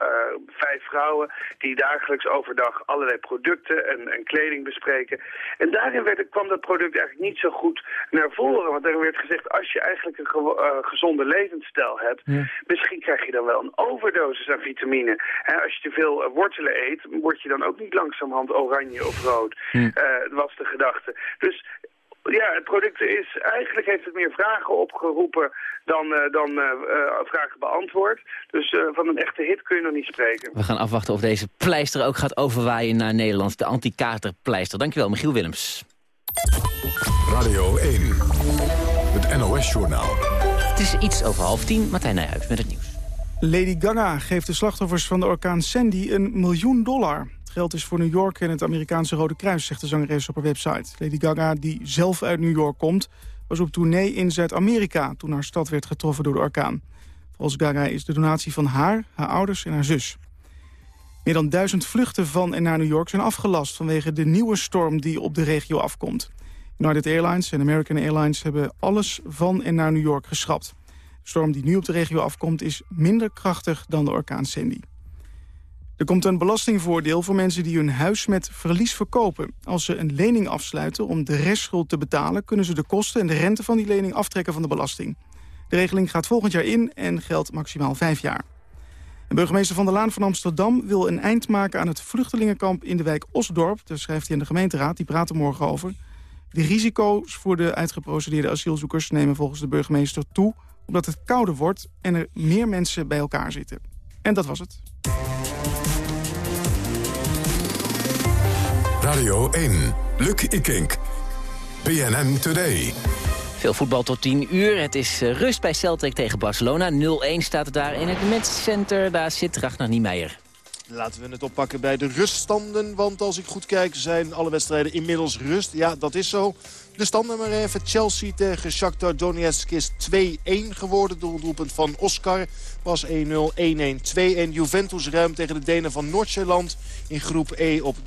vijf vrouwen die dagelijks overdag allerlei producten en, en kleding bespreken. En daarin werd, kwam dat product eigenlijk niet zo goed naar voren. Want daarin werd gezegd, als je eigenlijk een gezonde levensstijl hebt, misschien krijg je dan wel een overdosis aan vitamine. Hè, als je veel eh, wortelen eet, word je dan ook niet langzamerhand oranje of rood. Hm. Eh, was de gedachte. Dus ja, het product is, eigenlijk heeft het meer vragen opgeroepen dan, eh, dan vragen beantwoord. Dus eh, van een echte hit kun je nog niet spreken. We gaan afwachten of deze pleister ook gaat overwaaien naar Nederland. De anti-katerpleister. Dankjewel, Michiel Willems. Radio 1. Het NOS-journaal. Het is iets over half tien. Martijn Nijhuis met het nieuws. Lady Gaga geeft de slachtoffers van de orkaan Sandy een miljoen dollar. Het geld is voor New York en het Amerikaanse Rode Kruis, zegt de zangeres op haar website. Lady Gaga, die zelf uit New York komt, was op tournee in Zuid-Amerika... toen haar stad werd getroffen door de orkaan. Volgens Gaga is de donatie van haar, haar ouders en haar zus. Meer dan duizend vluchten van en naar New York zijn afgelast... vanwege de nieuwe storm die op de regio afkomt. United Airlines en American Airlines hebben alles van en naar New York geschrapt. De storm die nu op de regio afkomt is minder krachtig dan de orkaan Sandy. Er komt een belastingvoordeel voor mensen die hun huis met verlies verkopen. Als ze een lening afsluiten om de restschuld te betalen... kunnen ze de kosten en de rente van die lening aftrekken van de belasting. De regeling gaat volgend jaar in en geldt maximaal vijf jaar. En burgemeester Van der Laan van Amsterdam wil een eind maken aan het vluchtelingenkamp in de wijk Osdorp. Daar schrijft hij in de gemeenteraad, die praat er morgen over. De risico's voor de uitgeprocedeerde asielzoekers nemen volgens de burgemeester toe... omdat het kouder wordt en er meer mensen bij elkaar zitten. En dat was het. Radio 1. Luc Ikink. BNN Today. Veel voetbal tot 10 uur. Het is eh, rust bij Celtic tegen Barcelona. 0-1 staat het daar in het Metcenter. Daar zit Ragnar Niemeyer. Laten we het oppakken bij de ruststanden. Want als ik goed kijk zijn alle wedstrijden inmiddels rust. Ja, dat is zo. De standen maar even. Chelsea tegen Shakhtar Donetsk is 2-1 geworden door een doelpunt van Oscar. Was 1-0, 1-1, 2-1. Juventus ruim tegen de Denen van Noord-Zeeland in groep E op 3-0.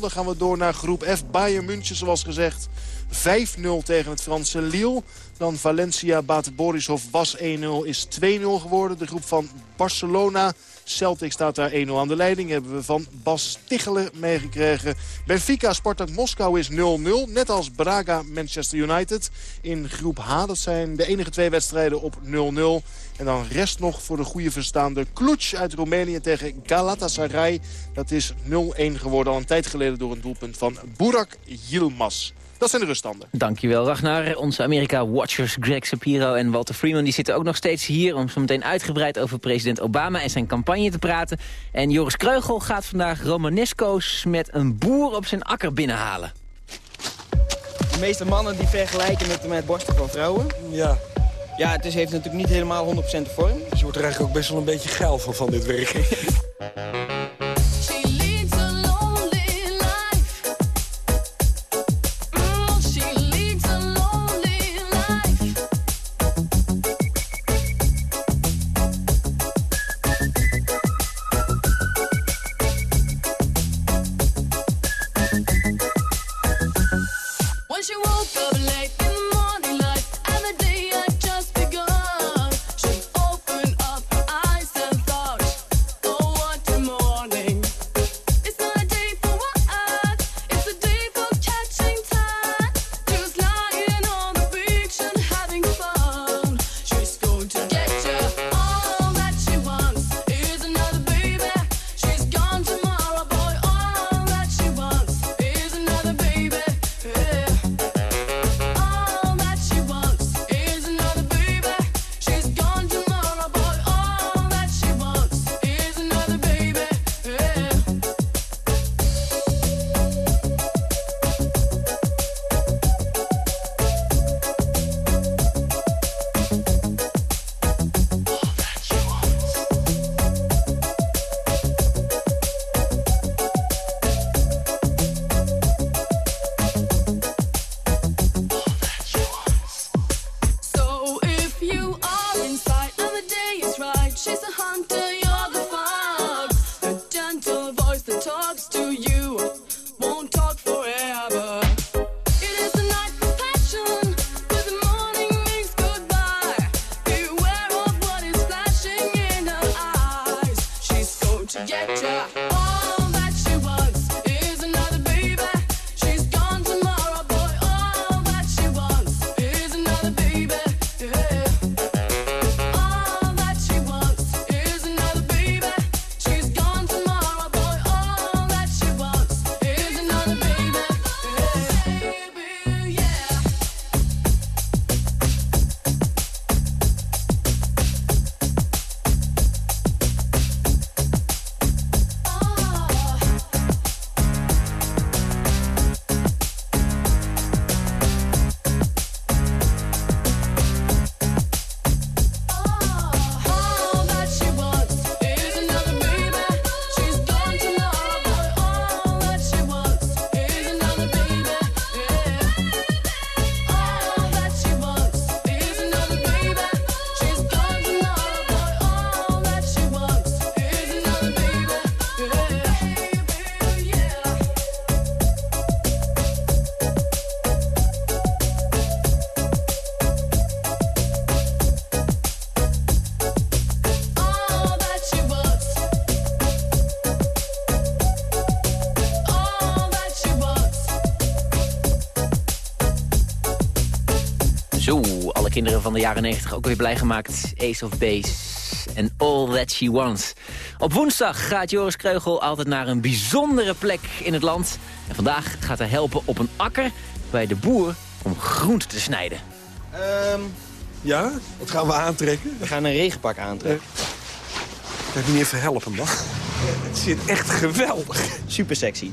Dan gaan we door naar groep F. Bayern München zoals gezegd. 5-0 tegen het Franse Lille. Dan Valencia, Bate Borisov was 1-0, is 2-0 geworden. De groep van Barcelona. Celtic staat daar 1-0 aan de leiding. Hebben we van Bas Tichelen meegekregen. Benfica, Spartak Moskou is 0-0. Net als Braga, Manchester United. In groep H, dat zijn de enige twee wedstrijden op 0-0. En dan rest nog voor de goede verstaande Cluj uit Roemenië tegen Galatasaray. Dat is 0-1 geworden al een tijd geleden door een doelpunt van Burak Yilmaz. Dat zijn de ruststanden. Dankjewel, Ragnar. Onze Amerika-watchers Greg Shapiro en Walter Freeman... die zitten ook nog steeds hier om zo meteen uitgebreid over president Obama... en zijn campagne te praten. En Joris Kreugel gaat vandaag Romanesco's met een boer op zijn akker binnenhalen. De meeste mannen die vergelijken met, met borsten van vrouwen. Ja. Ja, het is, heeft natuurlijk niet helemaal 100% de vorm. Dus je wordt er eigenlijk ook best wel een beetje geil van, van dit werk. [LAUGHS] van de jaren 90 ook weer blij gemaakt. Ace of Base en All That She Wants. Op woensdag gaat Joris Kreugel altijd naar een bijzondere plek in het land. En vandaag gaat hij helpen op een akker bij de boer om groente te snijden. Ehm, Ja? Wat gaan we aantrekken? we gaan een regenpak aantrekken. Kan je niet even helpen, man? Het zit echt geweldig. Super sexy.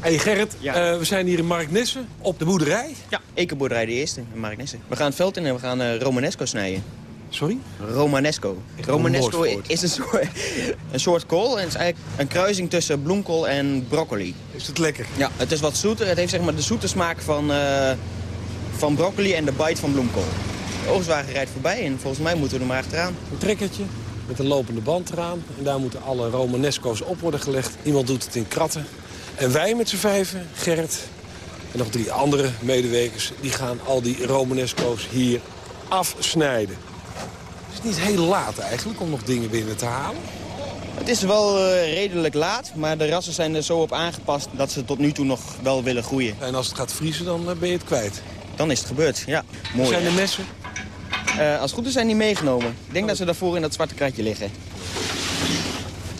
Hey Gerrit, eh, we zijn hier in Marknessen op de boerderij. Ja, ekenboerderij de eerste in Marknessen. We gaan het veld in en we gaan eh Romanesco snijden. Sorry? Romanesco. Romanesco is een soort, [LAUGHS] een soort kool. En het is eigenlijk een kruising tussen bloemkool en broccoli. Is het lekker? Ja, het is wat zoeter. Het heeft zeg maar de zoete smaak van, eh, van broccoli en de bite van bloemkool. De oogstwagen rijdt voorbij en volgens mij moeten we er maar achteraan. Een trekkertje met een lopende band eraan. En daar moeten alle Romanesco's op worden gelegd. Iemand doet het in kratten. En wij met z'n vijven, Gerrit en nog drie andere medewerkers... die gaan al die Romanesco's hier afsnijden. Het is niet heel laat eigenlijk om nog dingen binnen te halen. Het is wel eh, redelijk laat, maar de rassen zijn er zo op aangepast dat ze tot nu toe nog wel willen groeien. En als het gaat vriezen, dan eh, ben je het kwijt. Dan is het gebeurd, ja. Mooi. Zijn de messen? Eh, als het goed is zijn die meegenomen. Ik denk dat ze daarvoor in dat zwarte kratje liggen.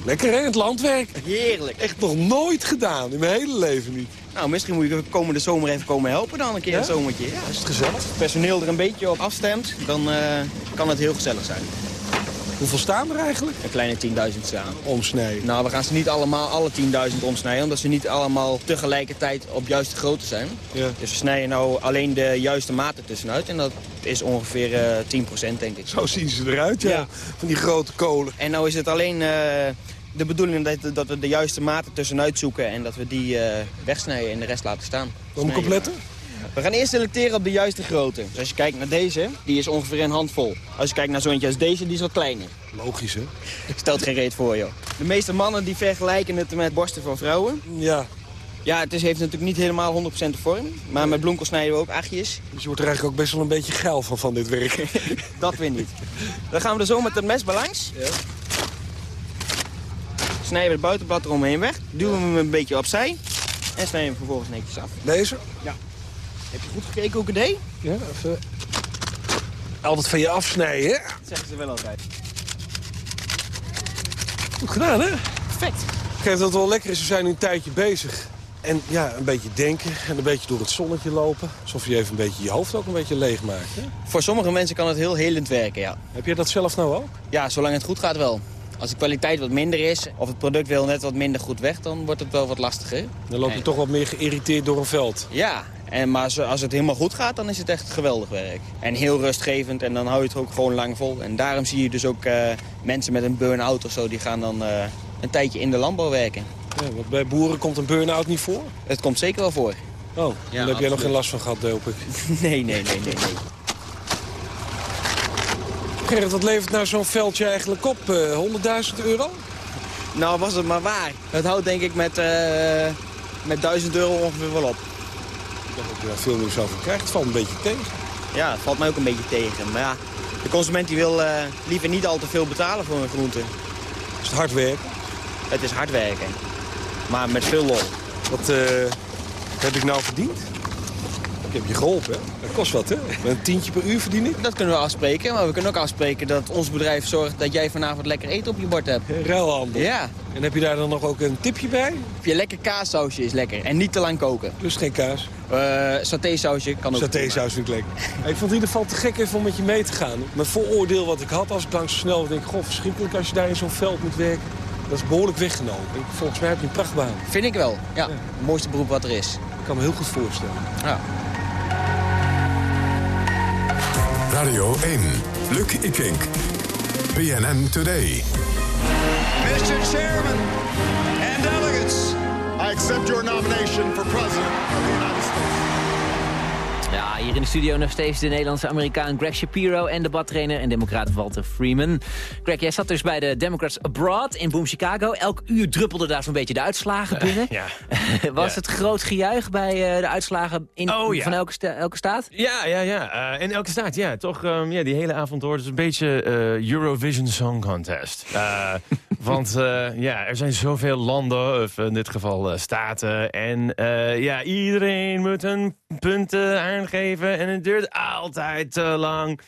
Lekker hè, het landwerk. Heerlijk. Echt nog nooit gedaan, in mijn hele leven niet. Nou, misschien moet je komende zomer even komen helpen dan een keer Ja? een zomertje. Ja. Is het gezellig? Als het personeel er een beetje op afstemt, dan eh, kan het heel gezellig zijn. Hoeveel staan er eigenlijk? Een kleine 10.000 staan. Omsnijden. Nou, we gaan ze niet allemaal alle 10.000 omsnijden, omdat ze niet allemaal tegelijkertijd op juiste grootte zijn. Ja. Dus we snijden nou alleen de juiste maten tussenuit en dat is ongeveer eh 10% denk ik. Zo zien ze eruit, ja. Ja. Van die grote kolen. En nou is het alleen eh, de bedoeling dat, dat we de juiste maten tussenuit zoeken en dat we die eh, wegsnijden en de rest laten staan. Waar moet We gaan eerst selecteren op de juiste grootte. Dus als je kijkt naar deze, die is ongeveer een handvol. Als je kijkt naar zo'n als deze, die is wat kleiner. Logisch, hè? [LAUGHS] Stelt geen reet voor, joh. De meeste mannen die vergelijken het met borsten van vrouwen. Ja. Ja, het is, heeft natuurlijk niet helemaal 100% de vorm. Maar met bloemkool snijden we ook achtjes. Dus je wordt er eigenlijk ook best wel een beetje geil van, van dit werk. [LAUGHS] Dat weer niet. Dan gaan we er zo met het mes bij langs. Ja. Snijden we het buitenblad eromheen weg. Duwen we hem een beetje opzij. En snijden we hem vervolgens netjes af. Deze? Ja. Heb je goed gekeken hoe ik het deed? Ja, even... Altijd van je afsnijden, hè? Dat zeggen ze wel altijd. Goed gedaan, hè? Perfect. Kijk, dat het wel lekker is, we zijn nu een tijdje bezig. En ja, een beetje denken en een beetje door het zonnetje lopen. Alsof je even een beetje je hoofd ook een beetje leeg maakt. Hè? Voor sommige mensen kan het heel helend werken, ja. Heb jij dat zelf nou ook? Ja, zolang het goed gaat wel. Als de kwaliteit wat minder is, of het product wil net wat minder goed weg, dan wordt het wel wat lastiger. Dan loop je En- toch wat meer geïrriteerd door een veld. Ja, en, maar als het helemaal goed gaat, dan is het echt geweldig werk. En heel rustgevend en dan hou je het ook gewoon lang vol. En daarom zie je dus ook eh, mensen met een burn-out of zo, die gaan dan eh, een tijdje in de landbouw werken. Ja, want bij boeren komt een burn-out niet voor? Het komt zeker wel voor. Oh, daar heb jij nog geen last van gehad, hoop ik. [LAUGHS] Nee, nee, nee, nee, nee. Gerrit, wat levert nou zo'n veldje eigenlijk op? Eh 100.000 euro? Nou, was het maar waar. Het houdt denk ik met, eh, met 1000 euro ongeveer wel op. Dat je daar veel meer zo van krijgt. Het valt een beetje tegen. Ja, het valt mij ook een beetje tegen. Maar ja, de consument die wil eh, liever niet al te veel betalen voor een groente. Is het hard werken? Het is hard werken. Maar met veel lol. Wat eh, heb ik nou verdiend? Ik heb je geholpen, hè? Dat kost wat, hè? Met een tientje per uur verdien ik. Dat kunnen we afspreken, maar we kunnen ook afspreken dat ons bedrijf zorgt dat jij vanavond lekker eten op je bord hebt. Ruilhandel. Ja. En heb je daar dan nog ook een tipje bij? Heb je lekker kaassausje is lekker. En niet te lang koken. Dus geen kaas? Eh satésausje kan ook. Satésaus vind ik lekker. ik vond het in ieder geval te gek even om met je mee te gaan. Mijn vooroordeel wat ik had als ik langs zo snel denk... Goh, verschrikkelijk als je daar in zo'n veld moet werken. Dat is behoorlijk weggenomen. Ik, volgens mij heb je een prachtbaan. Vind ik wel. Ja, het mooiste beroep wat er is. Ik kan me heel goed voorstellen. Ja. Radio 1. Luc Ikink. BNN Today. Mr. Chairman and delegates, I accept your nomination for President of the United States. Ja, hier in de studio nog steeds de Nederlandse Amerikaan Greg Shapiro... en debattrainer en democraat Walter Freeman. Greg, jij zat dus bij de Democrats Abroad in Boom, Chicago. Elk uur druppelde daar zo'n beetje de uitslagen binnen. Ja. [LAUGHS] Was Ja. het groot gejuich bij eh, de uitslagen in, Oh, ja. van elke, sta- elke staat? Ja, ja, ja. Eh, in elke staat, ja. Toch, ehm, ja, die hele avond hoort het een beetje eh, Eurovision Song Contest. [LAUGHS] Want eh, ja, er zijn zoveel landen, of in dit geval eh, staten. En eh, ja, iedereen moet hun punten aangeven. En het duurt altijd te lang.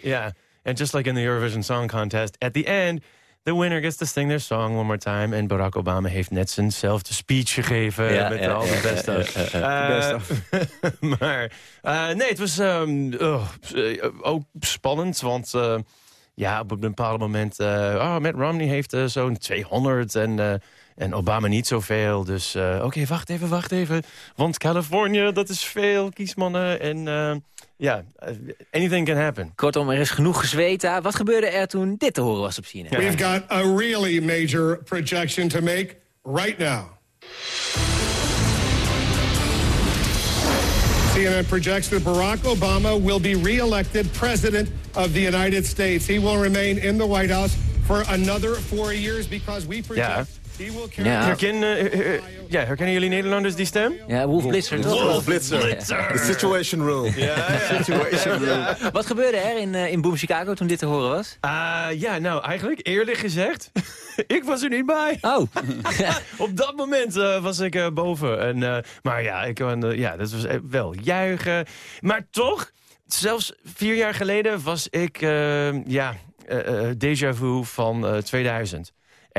Ja, and just like in the Eurovision Song Contest, at the end... The winner gets to sing their song one more time. En Barack Obama heeft net zijnzelfde speech gegeven. Ja, met ja, al de beste. [LAUGHS] maar nee, het was ehm, oh, ook spannend. Want ja, op een bepaald moment... eh oh, Matt Romney heeft eh, zo'n 200 en... eh, En Obama niet zoveel. Dus eh, oké, wacht even, wacht even. Want Californië, dat is veel kiesmannen. En eh, ja, anything can happen. Kortom, er is genoeg gezweet daar. Wat gebeurde er toen dit te horen was op CNN? We've got a really major projection to make right now. CNN projects that Barack Obama will be re-elected president of the United States. He will remain in the White House for another four years because we project Ja. Ja. Herken, eh, eh, eh, ja, herkennen jullie Nederlanders die stem? Ja, Wolf Blitzer. toch? Wolf Blitzer. The Situation Room. [LAUGHS] Situation room. Wat gebeurde er in, eh, in Boom Chicago toen dit te horen was? Ah, ja, nou, eigenlijk eerlijk gezegd, [LAUGHS] ik was er niet bij. Oh. [LAUGHS] Op dat moment eh, was ik eh, boven. En, eh, maar ja, ik, ja, dat was wel juichen. Maar toch, zelfs vier jaar geleden was ik, ja, eh, eh, déjà vu van eh, 2000.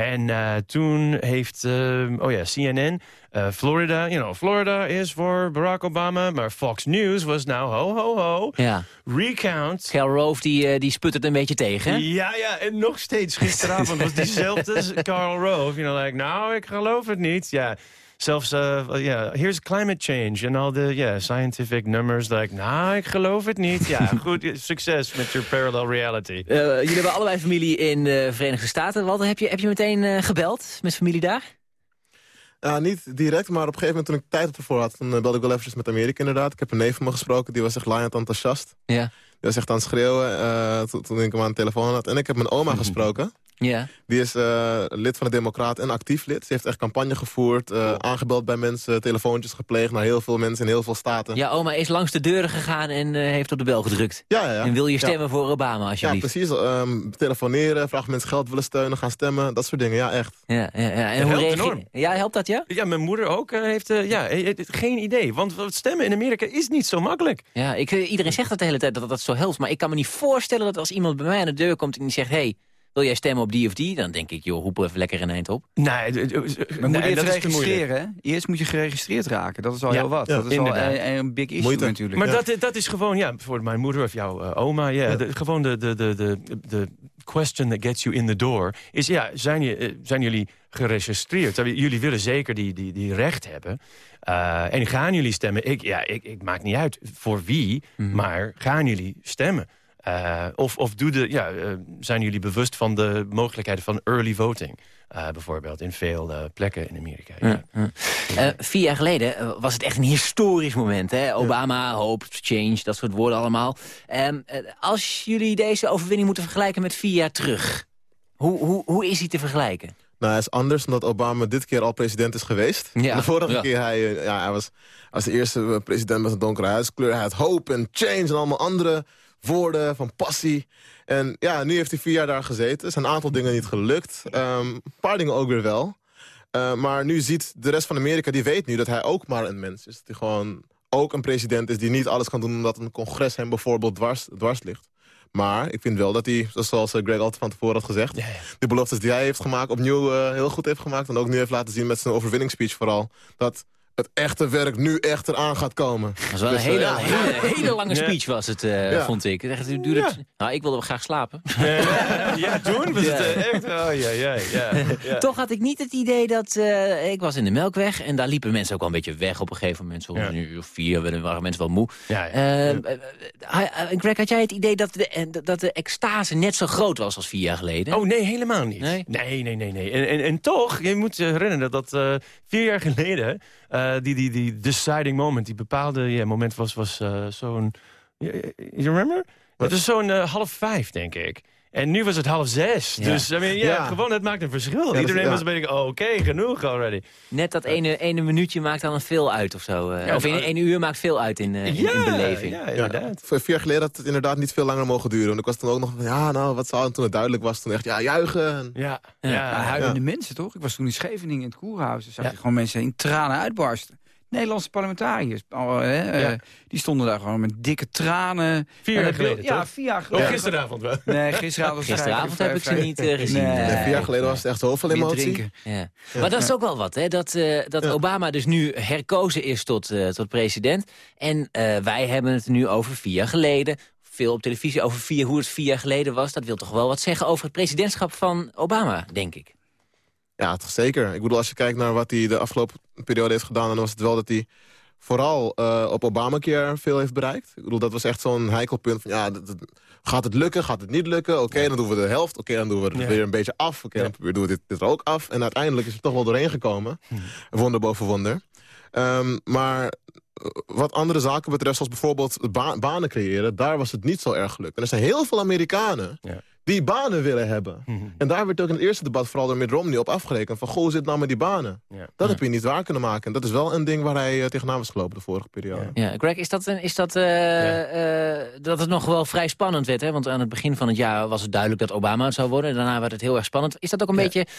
En eh, toen heeft, eh, oh ja, CNN, eh, Florida, you know, Florida is voor Barack Obama. Maar Fox News was nou, ho, ho, ho, Ja. recount. Cal Rove die, eh, die sputtert een beetje tegen, hè? Ja, ja, en nog steeds gisteravond was diezelfde [LAUGHS] Carl Rove. You know, like, nou, ik geloof het niet. Ja, zelfs, uh, yeah, here's climate change. En al de yeah, scientific numbers. Like, nou, ik geloof het niet. Ja, [LAUGHS] goed, succes met je parallel reality. Eh, jullie hebben allebei familie in de Verenigde Staten. Walter, heb je, heb je meteen eh, gebeld met familie daar? Ja, niet direct, maar op een gegeven moment toen ik tijd op ervoor had... toen eh, belde ik wel eventjes met Amerika inderdaad. Ik heb een neef van me gesproken, die was echt laaiend enthousiast. Ja. Die was echt aan het schreeuwen eh, toen, toen ik hem aan de telefoon had. En ik heb mijn oma [LAUGHS] gesproken. Ja. Die is eh, lid van de Democraat en actief lid. Ze heeft echt campagne gevoerd, eh, aangebeld bij mensen... telefoontjes gepleegd naar heel veel mensen in heel veel staten. Ja, oma is langs de deuren gegaan en eh, heeft op de bel gedrukt. Ja, ja, ja. En wil je stemmen Ja. voor Obama, Ja, alsjeblieft? precies. Ehm, telefoneren, vragen mensen geld willen steunen, gaan stemmen. Dat soort dingen, ja, echt. Ja, ja, ja. En Dat hoe helpt enorm. Ja, helpt dat, ja? Ja, mijn moeder ook eh, heeft ja, geen idee. Want wat stemmen in Amerika is niet zo makkelijk. Ja, ik, iedereen zegt dat de hele tijd dat dat zo helpt. Maar ik kan me niet voorstellen dat als iemand bij mij aan de deur komt en die zegt... hey, wil jij stemmen op die of die? Dan denk ik, joh, roep even lekker een eind op. Nee, Maar moet je registreren? Eerst moet je geregistreerd raken. Dat is al Ja, heel wat. ja, dat is al een, een big issue natuurlijk. Maar Ja. dat, dat is gewoon, ja, voor mijn moeder of jouw eh, oma, ja, de- gewoon de, de, de, de, de question that gets you in the door, is ja, zijn, je, eh, zijn jullie geregistreerd? Jullie willen zeker die, die, die recht hebben. Eh, en gaan jullie stemmen? Ik, ja, ik, ik maak niet uit voor wie, Mhm. maar gaan jullie stemmen? Eh, of of doe de, ja, eh, zijn jullie bewust van de mogelijkheden van early voting? Eh, bijvoorbeeld in veel eh, plekken in Amerika. Ja. Eh, vier jaar geleden was het echt een historisch moment. Hè? Obama, hope, change, dat soort woorden allemaal. Ehm, eh, als jullie deze overwinning moeten vergelijken met vier jaar terug... hoe, hoe, hoe is die te vergelijken? Nou, hij is anders omdat Obama dit keer al president is geweest. Ja. De vorige Ja. keer hij, ja, hij was, hij was de eerste president met een donkere huidskleur. Hij had hope en change en allemaal andere woorden van passie. En ja, nu heeft hij vier jaar daar gezeten. Er zijn een aantal dingen niet gelukt. Ehm, een paar dingen ook weer wel. Eh, maar nu ziet de rest van Amerika, die weet nu dat hij ook maar een mens is. Dat hij gewoon ook een president is die niet alles kan doen... omdat een congres hem bijvoorbeeld dwars, dwars ligt. Maar ik vind wel dat hij, zoals eh, Greg altijd van tevoren had gezegd... de beloftes die hij heeft gemaakt opnieuw eh, heel goed heeft gemaakt. En ook nu heeft laten zien met zijn overwinningsspeech vooral... dat het echte werk nu echt eraan gaat komen. Dat was wel Dus, een eh, hele, ja. hele, [LAUGHS] hele lange speech was het, eh, Ja. vond ik. Echt, het duurde nou, ik wilde wel graag slapen. ja, toen was het eh, echt... Oh, ja, ja, ja, ja. [LAUGHS] Toch had ik niet het idee dat... eh, ik was in de Melkweg en daar liepen mensen ook wel een beetje weg op een gegeven moment. Zo een uur of vier waren mensen wel moe. Ja, ja. Ehm, eh, eh, Greg, had jij het idee dat de, eh, dat de extase net zo groot was als vier jaar geleden? Oh, nee, helemaal niet. Nee, nee, nee, nee. En, en, en toch, je moet je herinneren dat eh, vier jaar geleden... eh, die, die, die deciding moment, die bepaalde ja, moment was, was eh, zo'n... You remember? Het was zo'n eh, half vijf, denk ik. En nu was het half zes. Ja. Dus I mean, ja, Ja. gewoon, het maakt een verschil. Iedereen ja. was een beetje, oh, oké, genoeg already. Net dat ene, ene minuutje maakt dan een veel uit of zo. eh. Ja, of in nou, één uur maakt veel uit in, eh, in, in beleving. Vier jaar geleden had het inderdaad niet veel langer mogen duren. Want ik was toen ook nog van, ja, nou, wat zou het toen het duidelijk was? Toen echt, ja, juichen. En- Ja, Ja, huilende Ja. mensen, toch? Ik was toen in Scheveningen in het Koerhuis. Daar zag je gewoon mensen in tranen uitbarsten. Nederlandse parlementariërs, al, hè, eh, Ja. die stonden daar gewoon met dikke tranen. Vier En jaar geleden, Ja, toch? vier jaar Of geleden. gisteravond wel. Nee, gisteravond, heb ik ze niet eh, gezien. Nee. Vier jaar geleden was het echt zoveel Meer emotie. drinken. Ja. Maar dat is ook wel wat, hè? Dat, eh, dat Obama dus nu herkozen is tot, eh, tot president. En eh, wij hebben het nu over vier jaar geleden. Veel op televisie over vier, hoe het vier jaar geleden was. Dat wil toch wel wat zeggen over het presidentschap van Obama, denk ik. Ja, toch zeker. Ik bedoel, als je kijkt naar wat hij de afgelopen periode heeft gedaan... dan was het wel dat hij vooral uh, op Obamacare veel heeft bereikt. Ik bedoel, dat was echt zo'n heikelpunt van... ja, dat, dat, gaat het lukken, gaat het niet lukken? Oké, dan doen we de helft. Oké, dan doen we het Ja. weer een beetje af. Oké, dan doen we dit, dit er ook af. En uiteindelijk is het toch wel doorheen gekomen. Wonder boven wonder. Ehm, maar wat andere zaken betreft, zoals bijvoorbeeld ba- banen creëren... daar was het niet zo erg gelukt. En er zijn heel veel Amerikanen die banen willen hebben. En daar werd ook in het eerste debat vooral door Mitt Romney op afgerekend... van, goh, hoe zit het nou met die banen? Dat heb je niet waar kunnen maken. En dat is wel een ding waar hij eh, tegenaan was gelopen de vorige periode. Ja, Greg, is dat, een- is dat, eh, eh, dat het nog wel vrij spannend werd? Hè? Want aan het begin van het jaar was het duidelijk dat Obama het zou worden. Daarna werd het heel erg spannend. Is dat ook een beetje het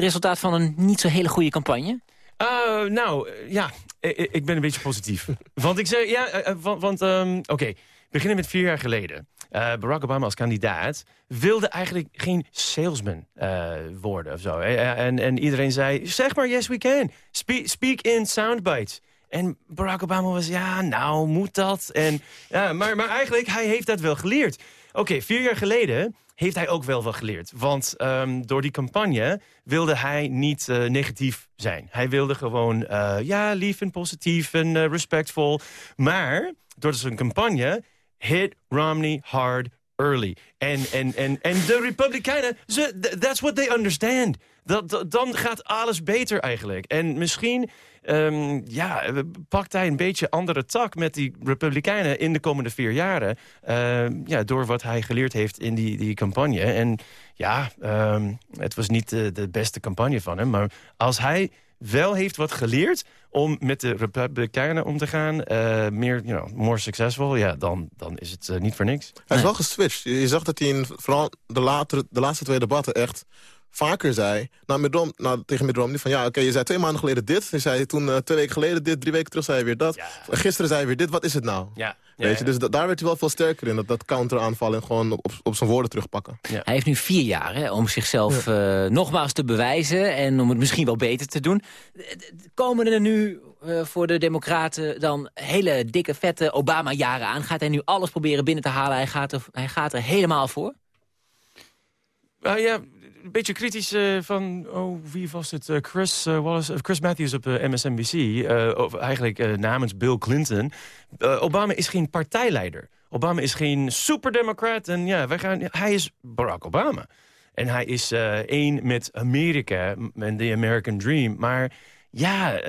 resultaat van een niet zo hele goede campagne? Eh, nou, eh, ja, ik, ik ben een beetje positief. [LAUGHS] want ik zeg, ja, eh, eh, want, ehm, oké, beginnen met vier jaar geleden. Eh, Barack Obama als kandidaat wilde eigenlijk geen salesman eh, worden of zo. Eh, En, en iedereen zei, zeg maar yes we can. Speak, speak in soundbites. En Barack Obama was, ja, nou, moet dat? En, ja, maar, maar eigenlijk, hij heeft dat wel geleerd. Oké, vier jaar geleden heeft hij ook wel wat geleerd. Want ehm, door die campagne wilde hij niet eh, negatief zijn. Hij wilde gewoon, eh, ja, lief en positief en eh, respectvol. Maar door zijn campagne hit Romney hard early. En, en, en, en de Republikeinen, ze, th- that's what they understand. Dat- dan gaat alles beter eigenlijk. En misschien ehm, ja, pakt hij een beetje andere tak met die Republikeinen in de komende vier jaren. Ehm, ja, door wat hij geleerd heeft in die, die campagne. En ja, ehm, het was niet de, de beste campagne van hem. Maar als hij wel heeft wat geleerd om met de Republikeinen om te gaan... eh, meer, you know, more succesvol, ja, dan, dan is het eh, niet voor niks. Hij is wel geswitcht. Je, je zag dat hij in vooral de, latere, de laatste twee debatten echt vaker zei... Nou, Mitt Rom- nou, tegen Mitt Romney van ja, oké, je zei twee maanden geleden dit. Je zei toen eh, twee weken geleden dit, drie weken terug zei je weer dat. Gisteren zei je weer dit, wat is het nou? Ja. Weet je, dus da- daar werd hij wel veel sterker in. Dat, dat counteraanvallen en gewoon op, op zijn woorden terugpakken. Hij heeft nu vier jaar hè, om zichzelf eh, nogmaals te bewijzen... en om het misschien wel beter te doen. Komen er nu eh, voor de democraten dan hele dikke, vette Obama-jaren aan? Gaat hij nu alles proberen binnen te halen? Hij gaat er, hij gaat er helemaal voor? Ah, ja, een beetje kritisch eh, van, oh, wie was het? Eh, Chris, eh, Wallace, Chris Matthews op MSNBC. of eigenlijk namens Bill Clinton. Obama is geen partijleider. Obama is geen superdemocrat. En ja, wij gaan, hij is Barack Obama. En hij is één met Amerika en de American Dream. Maar ja,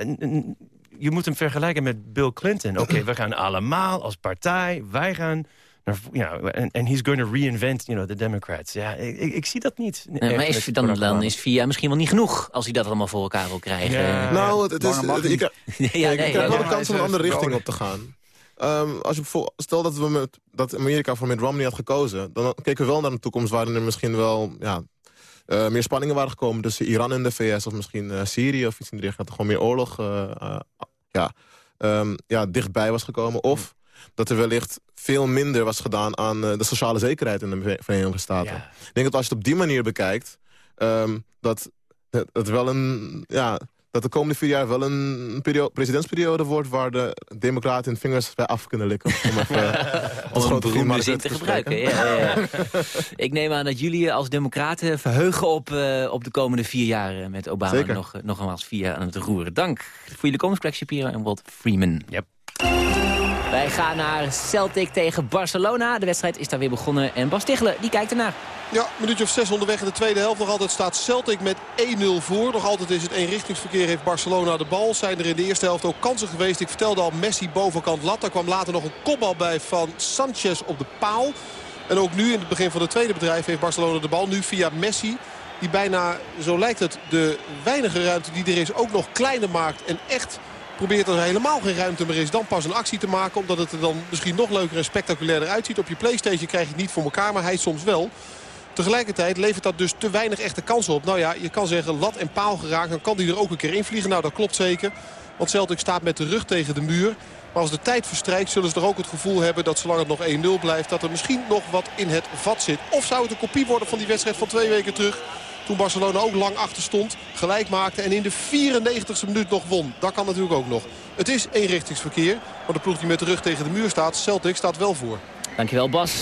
je moet hem vergelijken met Bill Clinton. Oké, we gaan allemaal als partij, wij gaan... naar en en he's going to reinvent you know, the Democrats. Ja, ik, ik, ik zie dat niet. Nee, maar is, dan, dan is vier jaar misschien wel niet genoeg... als hij dat allemaal voor elkaar wil krijgen. Ja. Nou, het, het is, je [LAUGHS] Ja, nee, wel ja. de kans om een andere richting op te gaan. Ehm, als je stel dat, we met, dat Amerika voor Mitt Romney had gekozen... dan keken we wel naar een toekomst waarin er misschien wel... Ja, eh, meer spanningen waren gekomen tussen Iran en de VS... of misschien eh, Syrië of iets in die richting. Dat er gewoon meer oorlog eh, ja, ehm, ja, dichtbij was gekomen. Of dat er wellicht veel minder was gedaan aan eh, de sociale zekerheid in de Verenigde Staten. Ik denk dat als je het op die manier bekijkt... ehm, dat het, wel een... Ja, dat de komende vier jaar wel een perio- presidentsperiode wordt... waar de democraten hun vingers bij af kunnen likken. Om, even, eh, [LAUGHS] Om een beroemde zin te gebruiken. Ja, ja, ja. Ik neem aan dat jullie je als democraten verheugen op, eh, op de komende vier jaar... met Obama Zeker. nog, nog eenmaals vier jaar aan het roeren. Dank voor jullie komst, Greg Shapiro en Walt Freeman. Yep. Wij gaan naar Celtic tegen Barcelona. De wedstrijd is daar weer begonnen en Bas die kijkt ernaar. Ja, een minuutje of zes onderweg in de tweede helft. Nog altijd staat Celtic met 1-0 voor. Nog altijd is het eenrichtingsverkeer. Heeft Barcelona de bal. Zijn er in de eerste helft ook kansen geweest. Ik vertelde al Messi bovenkant lat. Daar kwam later nog een kopbal bij van Sanchez op de paal. En ook nu in het begin van het tweede bedrijf heeft Barcelona de bal. Nu via Messi. Die bijna, zo lijkt het, de weinige ruimte die er is ook nog kleiner maakt. En echt probeert er helemaal geen ruimte meer is. Dan pas een actie te maken. Omdat het er dan misschien nog leuker en spectaculairder uitziet. Op je Playstation krijg je het niet voor elkaar. Maar hij soms wel. Tegelijkertijd levert dat dus te weinig echte kansen op. Nou ja, je kan zeggen lat en paal geraakt. Dan kan die er ook een keer invliegen. Nou, dat klopt zeker. Want Celtic staat met de rug tegen de muur. Maar als de tijd verstrijkt zullen ze er ook het gevoel hebben... dat zolang het nog 1-0 blijft, dat er misschien nog wat in het vat zit. Of zou het een kopie worden van die wedstrijd van twee weken terug... toen Barcelona ook lang achter stond, gelijk maakte... en in de 94e minuut nog won. Dat kan natuurlijk ook nog. Het is eenrichtingsverkeer. Maar de ploeg die met de rug tegen de muur staat, Celtic, staat wel voor. Dankjewel Bas.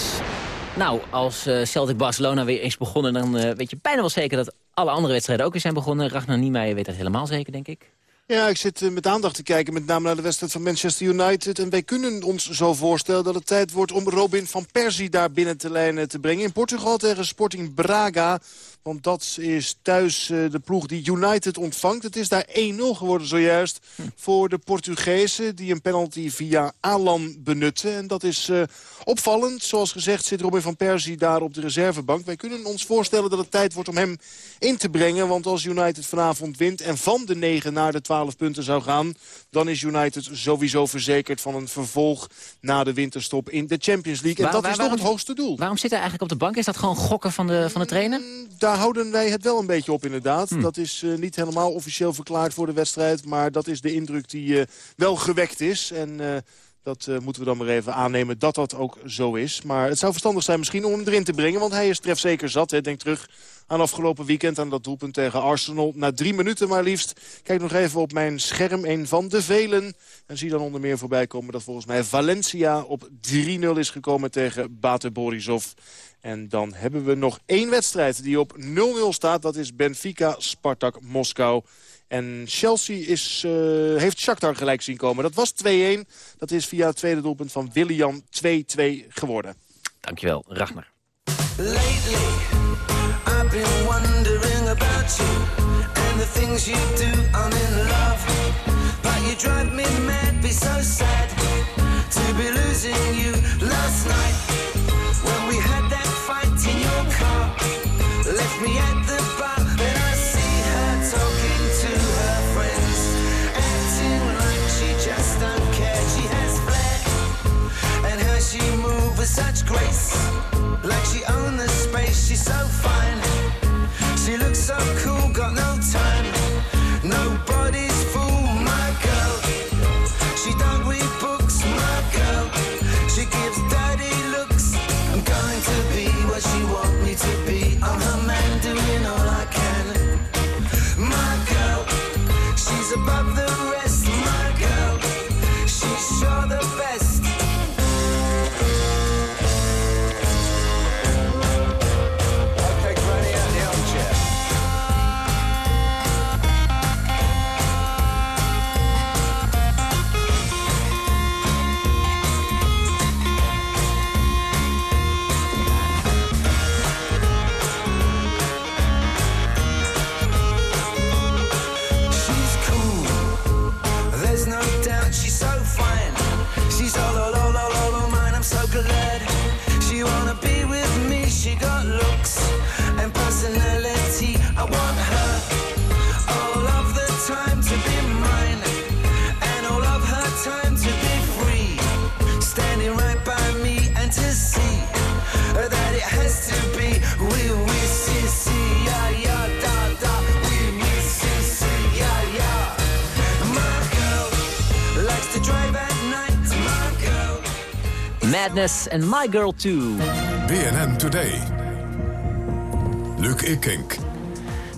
Nou, als eh, Celtic Barcelona weer eens begonnen... dan eh, weet je bijna wel zeker dat alle andere wedstrijden ook weer zijn begonnen. Ragnar Niemeyer weet dat helemaal zeker, denk ik. Ja, ik zit eh, met aandacht te kijken, met name naar de wedstrijd van Manchester United. En wij kunnen ons zo voorstellen dat het tijd wordt om Robin van Persie daar binnen te lijnen te brengen. In Portugal tegen Sporting Braga. Want dat is thuis uh, de ploeg die United ontvangt. Het is daar 1-0 geworden zojuist voor de Portugezen... die een penalty via Alan benutten. En dat is uh, opvallend. Zoals gezegd zit Robin van Persie daar op de reservebank. Wij kunnen ons voorstellen dat het tijd wordt om hem in te brengen. Want als United vanavond wint en van de 9 naar de 12 punten zou gaan... dan is United sowieso verzekerd van een vervolg na de winterstop in de Champions League. En Waar- dat is waar- toch het hoogste doel. Waarom zit hij eigenlijk op de bank? Is dat gewoon gokken van de, van de trainer? Daar houden wij het wel een beetje op inderdaad. Hm. Dat is eh, niet helemaal officieel verklaard voor de wedstrijd. Maar dat is de indruk die eh, wel gewekt is. En eh, dat eh, moeten we dan maar even aannemen dat dat ook zo is. Maar het zou verstandig zijn misschien om hem erin te brengen. Want hij is trefzeker zat. Hè. Denk terug aan afgelopen weekend aan dat doelpunt tegen Arsenal. Na drie minuten maar liefst. Kijk nog even op mijn scherm. Een van de velen. En zie dan onder meer voorbij komen dat volgens mij Valencia op 3-0 is gekomen tegen Bate Borisov. En dan hebben we nog één wedstrijd die op 0-0 staat. Dat is Benfica-Spartak Moskou. En Chelsea is, eh, heeft Shakhtar gelijk zien komen. Dat was 2-1. Dat is via het tweede doelpunt van William 2-2 geworden. Dankjewel, Ragnar. Lately, I've been wondering about you and the things you do. I'm in love, but you drive me mad. Be so sad to be losing you. Last night, when we had that fight in your car, left me at the bar. She moves with such grace. Like she owned the space, she's so fine. She looks so cool, got no time. Madness and My Girl Too. BNN Today. Luc Ikink.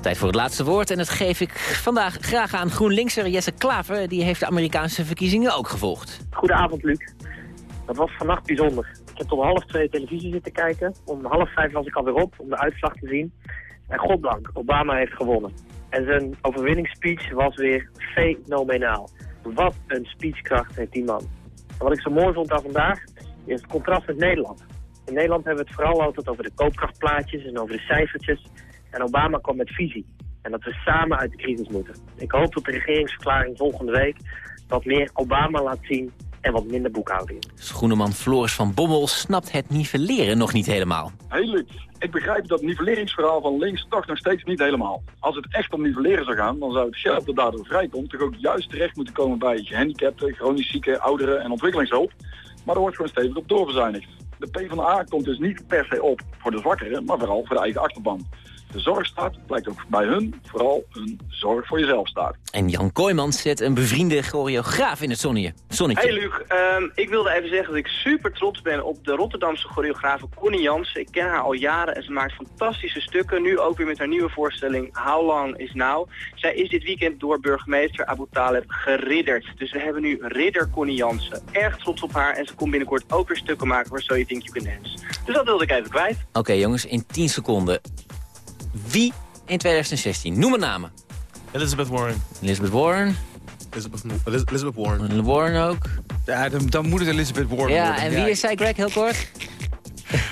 Tijd voor het laatste woord en dat geef ik vandaag graag aan GroenLinkser Jesse Klaver. Die heeft de Amerikaanse verkiezingen ook gevolgd. Goedenavond, Luc. Dat was vannacht bijzonder. Ik heb tot half twee televisie zitten kijken. Om half vijf was ik alweer op om de uitslag te zien. En goddank, Obama heeft gewonnen. En zijn overwinningsspeech was weer fenomenaal. Wat een speechkracht heeft die man. En wat ik zo mooi vond aan vandaag, is het contrast met Nederland. In Nederland hebben we het vooral altijd over de koopkrachtplaatjes en over de cijfertjes. En Obama kwam met visie. En dat we samen uit de crisis moeten. Ik hoop dat de regeringsverklaring volgende week wat meer Obama laat zien en wat minder boekhouding. Schoeneman Floris van Bommel snapt het nivelleren nog niet helemaal. Heel ik begrijp dat nivelleringsverhaal van links toch nog steeds niet helemaal. Als het echt om nivelleren zou gaan, dan zou het geld dat daardoor vrijkomt toch ook juist terecht moeten komen bij gehandicapten, chronisch zieken, ouderen en ontwikkelingshulp. Maar er wordt gewoon stevig op doorverzuinigd. De PvdA komt dus niet per se op voor de zwakkeren, maar vooral voor de eigen achterban. De zorgstaat blijkt ook bij hun vooral een zorg voor jezelf staat. En Jan Kooijmans zet een bevriende choreograaf in het zonnetje. zonnetje. Hey Luc, ehm, ik wilde even zeggen dat ik super trots ben op de Rotterdamse choreografe Connie Jansen. Ik ken haar al jaren en ze maakt fantastische stukken. Nu ook weer met haar nieuwe voorstelling How Long Is Now. Zij is dit weekend door burgemeester Abu Taleb geridderd. Dus we hebben nu ridder Connie Jansen. Erg trots op haar en ze komt binnenkort ook weer stukken maken voor So You Think You Can Dance. Dus dat wilde ik even kwijt. Oké jongens, in 10 seconden. Wie in 2016? Noem een namen. Elizabeth Warren. Elizabeth Warren. Elizabeth, Elizabeth Warren. Warren ook. Ja, dan, dan moet het Elizabeth Warren Ja, worden. en wie is zij, Greg, heel kort?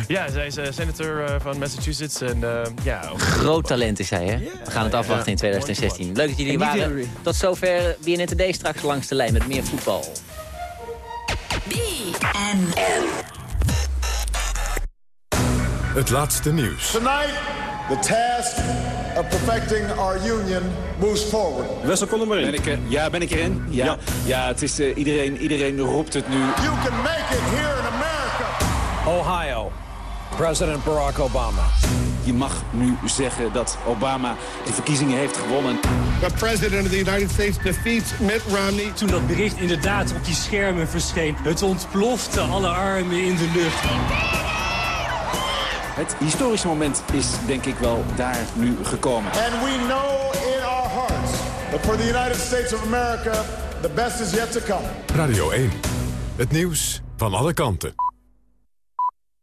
Ja, zij is eh, senator eh, van Massachusetts. En eh, ja, Groot talent is hij, hè? We gaan het afwachten in 2016. Leuk dat jullie En waren. Tot zover BNN Today straks langs de lijn met meer voetbal. Het laatste nieuws. Tonight, the task of perfecting our union moves forward. Wessel, kom er maar in. Ben ik, er- ja, ben ik erin? Ja, ja. het is, eh, iedereen, iedereen roept het nu. You can make it here in America. Ohio, president Barack Obama. Je mag nu zeggen dat Obama de verkiezingen heeft gewonnen. The president of the United States defeats Mitt Romney. Toen dat bericht inderdaad op die schermen verscheen, het ontplofte alle armen in de lucht. Het historische moment is denk ik wel daar nu gekomen. And we know in our hearts that for the United States of America, the best is yet to come. Radio 1. Het nieuws van alle kanten.